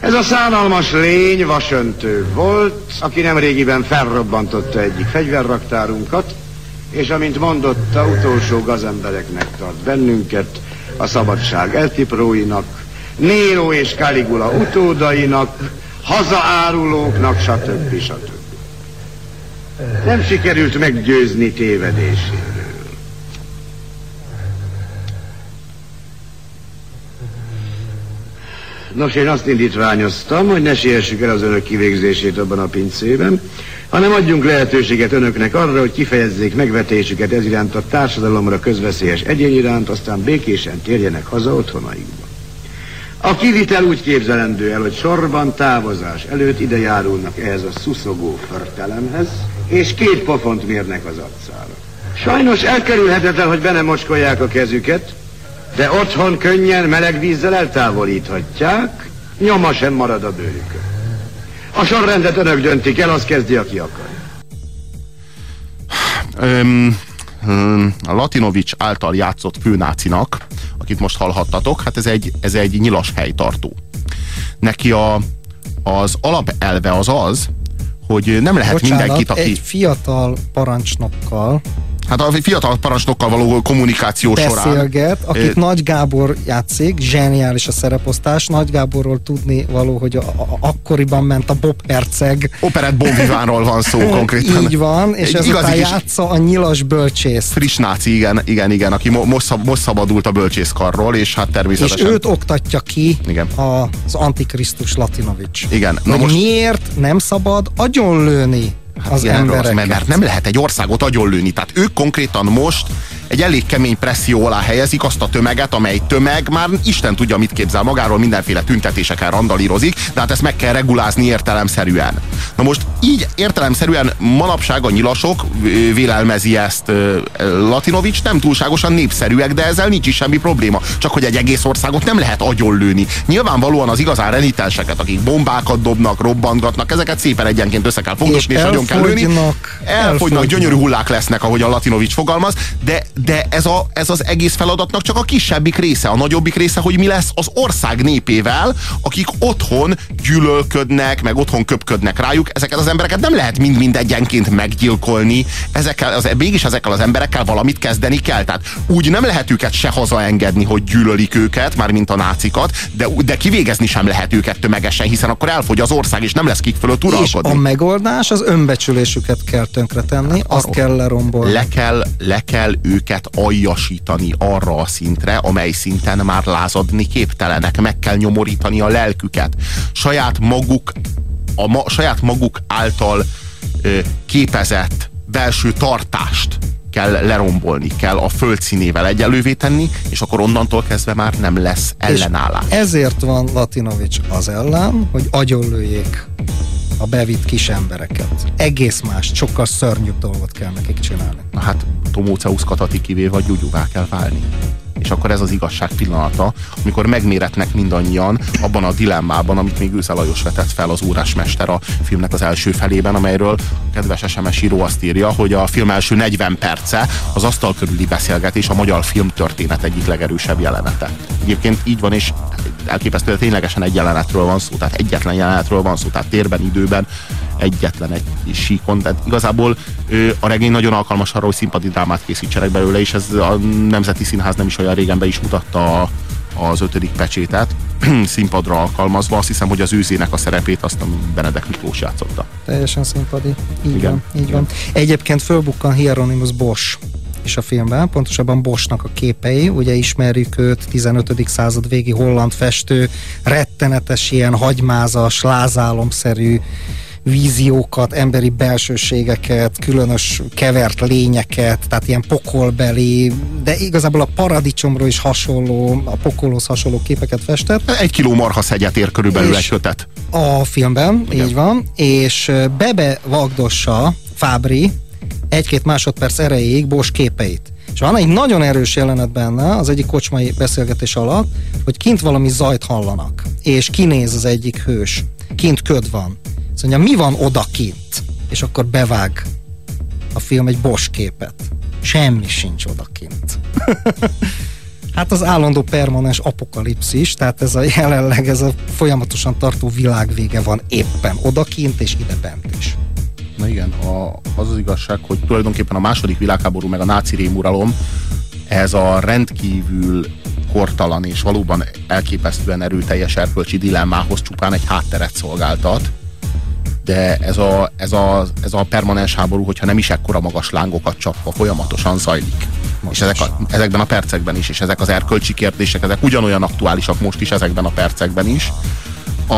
Ez a szánalmas lény vasöntő volt, aki nem régiben felrobbantotta egyik fegyverraktárunkat, és amint mondotta, utolsó gazembereknek tart bennünket, a szabadság eltipróinak, Nero és Caligula utódainak, hazaárulóknak, stb. stb. Nem sikerült meggyőzni tévedéséről. Nos, én azt indítványoztam, hogy ne siessük el az önök kivégzését abban a pincében, hanem adjunk lehetőséget önöknek arra, hogy kifejezzék megvetésüket ez iránt a társadalomra közveszélyes egyén iránt, aztán békésen térjenek haza otthonaikba. A kivitel úgy képzelendő el, hogy sorban távozás előtt ide járulnak ehhez a szuszogó förtelemhez, és két pofont mérnek az arcára. Sajnos elkerülhetetlen, hogy be nem a kezüket, de otthon könnyen meleg vízzel eltávolíthatják, nyoma sem marad a bőrükön. A sorrendet önök döntik el, az kezdi, aki akar. Öm, a Latinovics által játszott főnácinak, akit most hallhattatok, hát ez egy, ez egy nyilas helytartó. Neki a, az alapelve az az, hogy nem lehet Bocsánat, mindenkit, aki... egy fiatal parancsnokkal Hát a fiatal parancsnokkal való kommunikáció során... beszélget, akit Nagy Gábor játszik, zseniális a szereposztás. Nagy Gáborról tudni való, hogy a, a, akkoriban ment a Bob Herceg. Operett Bon Vivánról van szó konkrétan. Így van, és Egy ezután igazi játsza a nyilas bölcsészt. Friss náci, igen, igen, igen, aki mo- most, most szabadult a bölcsészkarról, és hát És természetesen... őt oktatja ki Igen. az Antikrisztus Latinovics. Igen, na most- miért nem szabad agyonlőni az mert, mert nem lehet egy országot agyonlőni. Tehát ők konkrétan most egy elég kemény presszió alá helyezik azt a tömeget, amely tömeg már Isten tudja, mit képzel magáról, mindenféle tüntetéseken randalírozik, de hát ezt meg kell regulázni értelemszerűen. Na most így értelemszerűen manapság a nyilasok vélelmezi ezt Latinovics, nem túlságosan népszerűek, de ezzel nincs is semmi probléma. Csak hogy egy egész országot nem lehet agyonlőni. Nyilvánvalóan az igazán renitenseket, akik bombákat dobnak, robbantgatnak, ezeket szépen egyenként össze kell fogdosni, és, És nagyon kell lőni. Elfogynak, elfogynak. gyönyörű hullák lesznek, ahogy a Latinovics fogalmaz, de, de ez, a, ez az egész feladatnak csak a kisebbik része. A nagyobbik része, hogy mi lesz az ország népével, akik otthon gyűlölködnek, meg otthon köpködnek rájuk. Ezeket az embereket nem lehet mind-mind egyenként meggyilkolni. Ezekkel, az, mégis ezekkel az emberekkel valamit kezdeni kell. Tehát úgy nem lehet őket se hazaengedni, hogy gyűlölik őket, már mint a nácikat, de, de kivégezni sem lehet őket tömegesen, hiszen akkor elfogy az ország, és nem lesz kik fölött És uralkodni. a megoldás az önbecsülésüket kell tönkretenni, azt kell lerombolni. le kell, le kell őket aljasítani arra a szintre, amely szinten már lázadni képtelenek, meg kell nyomorítani a lelküket. Saját maguk, a ma, saját maguk által ö, képezett belső tartást kell lerombolni, kell a föld színével egyelővé tenni, és akkor onnantól kezdve már nem lesz ellenállás. Ezért van Latinovics az ellen, hogy agyonlőjék a bevitt kis embereket. Egész más, sokkal szörnyűbb dolgot kell nekik csinálni. Na hát Tomóceusz Katati kivéve gyugyuvá kell válni. És akkor ez az igazság pillanata, amikor megméretnek mindannyian abban a dilemmában, amit még Őze Lajos vetett fel az órásmester a filmnek az első felében, amelyről a kedves SMS író azt írja, hogy a film első 40 perce az asztal körüli beszélgetés a magyar filmtörténet egyik legerősebb jelenete. Egyébként így van, és elképesztő, hogy ténylegesen egy jelenetről van szó, tehát egyetlen jelenetről van szó, tehát térben, időben egyetlen egy síkon. Tehát igazából ö, a regény nagyon alkalmas arra, hogy színpadi drámát készítsenek belőle, és ez a Nemzeti Színház nem is olyan régen be is mutatta a, az ötödik pecsétet színpadra alkalmazva. Azt hiszem, hogy az őzének a szerepét azt a Benedek Miklós játszotta. Teljesen színpadi. Így Igen. van, így van. Egyébként fölbukkan Hieronymus Bosch is a filmben, pontosabban Boschnak a képei, ugye ismerjük őt 15. század végi holland festő, rettenetes ilyen hagymázas, lázálomszerű víziókat, emberi belsőségeket, különös kevert lényeket, tehát ilyen pokolbeli, de igazából a paradicsomról is hasonló, a pokolhoz hasonló képeket festett. Egy kiló marha szegyet ér körülbelül egy kötet. A filmben, Igen. így van, és bebe vagdossa Fábri egy-két másodperc erejéig Bosch képeit. És van egy nagyon erős jelenet benne, az egyik kocsmai beszélgetés alatt, hogy kint valami zajt hallanak, és kinéz az egyik hős. Kint köd van. Azt mondja, mi van odakint? És akkor bevág a film egy Bosch képet. Semmi sincs odakint. Hát az állandó permanens apokalipszis, tehát ez a jelenleg, ez a folyamatosan tartó világvége van éppen odakint és ide bent is. Na igen, a, az az igazság, hogy tulajdonképpen a második világháború meg a náci rémuralom ez a rendkívül kortalan és valóban elképesztően erőteljes erkölcsi dilemmához csupán egy hátteret szolgáltat, de ez a, ez a, ez a permanens háború, hogyha nem is ekkora magas lángokat csapva, folyamatosan zajlik. És ezek a, ezekben a percekben is, és ezek az erkölcsi kérdések, ezek ugyanolyan aktuálisak most is ezekben a percekben is. A,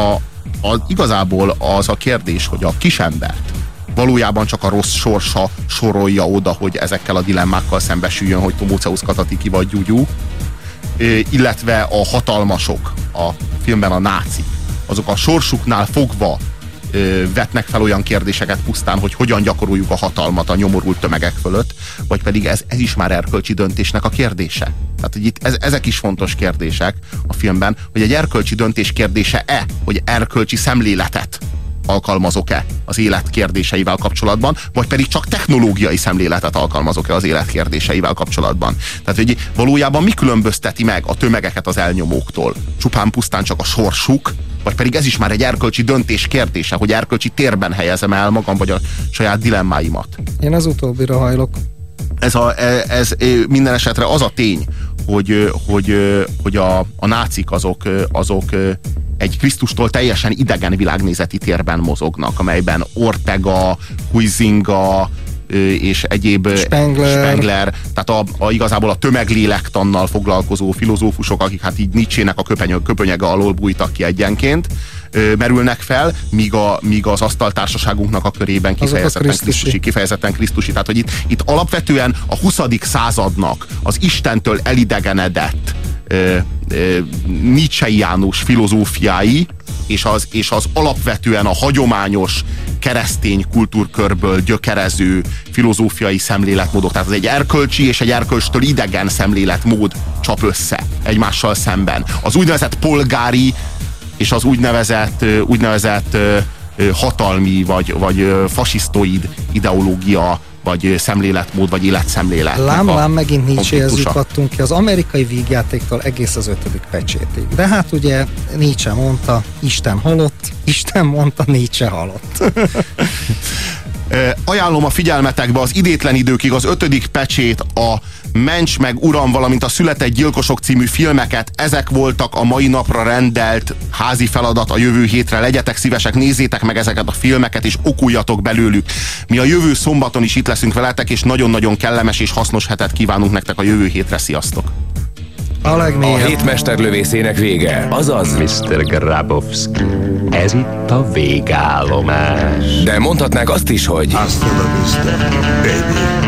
a, igazából az a kérdés, hogy a kisembert valójában csak a rossz sorsa sorolja oda, hogy ezekkel a dilemmákkal szembesüljön, hogy Tomóceusz Katatiki vagy Gyugyú, illetve a hatalmasok, a filmben a nácik, azok a sorsuknál fogva vetnek fel olyan kérdéseket pusztán, hogy hogyan gyakoroljuk a hatalmat a nyomorult tömegek fölött, vagy pedig ez, ez is már erkölcsi döntésnek a kérdése. Tehát, hogy itt ez, ezek is fontos kérdések a filmben, hogy egy erkölcsi döntés kérdése-e, hogy erkölcsi szemléletet alkalmazok-e az élet kérdéseivel kapcsolatban, vagy pedig csak technológiai szemléletet alkalmazok-e az élet kérdéseivel kapcsolatban. Tehát, hogy valójában mi különbözteti meg a tömegeket az elnyomóktól? Csupán pusztán csak a sorsuk, vagy pedig ez is már egy erkölcsi döntés kérdése, hogy erkölcsi térben helyezem el magam, vagy a saját dilemmáimat. Én az utóbbira hajlok. Ez, a, ez minden esetre az a tény, hogy, hogy, hogy a, a nácik azok, azok egy Krisztustól teljesen idegen világnézeti térben mozognak, amelyben Ortega, Huizinga és egyéb Spengler, Spengler tehát a, a, igazából a tömeglélektannal foglalkozó filozófusok, akik hát így Nietzsének a köpenyeg, köpönyege alól bújtak ki egyenként, merülnek fel, míg, a, míg az asztaltársaságunknak a körében kifejezetten Krisztusi. Krisztusi, kifejezetten Krisztusi. Tehát, hogy itt, itt alapvetően a 20. századnak az Istentől elidegenedett ö, ö, Nietzscheiánus filozófiái, és az, és az alapvetően a hagyományos keresztény kultúrkörből gyökerező filozófiai szemléletmódok. Tehát ez egy erkölcsi és egy erkölcstől idegen szemléletmód csap össze egymással szemben. Az úgynevezett polgári és az úgynevezett, úgynevezett hatalmi vagy, vagy fasisztoid ideológia vagy szemléletmód, vagy életszemlélet. Lám, lám, megint Nietzschehez jutottunk ki az amerikai vígjátéktól egész az ötödik pecsétig. De hát ugye Nietzsche mondta, Isten halott, Isten mondta, Nietzsche halott. Ajánlom a figyelmetekbe az idétlen időkig az ötödik pecsét, a Mencs meg Uram, valamint a Született Gyilkosok című filmeket. Ezek voltak a mai napra rendelt házi feladat a jövő hétre. Legyetek szívesek, nézzétek meg ezeket a filmeket, és okuljatok belőlük. Mi a jövő szombaton is itt leszünk veletek, és nagyon-nagyon kellemes és hasznos hetet kívánunk nektek a jövő hétre. Sziasztok! A A hét mesterlövészének vége, azaz Mr. Grabowski, ez itt a végállomás. De mondhatnák azt is, hogy Hasta la vista, baby.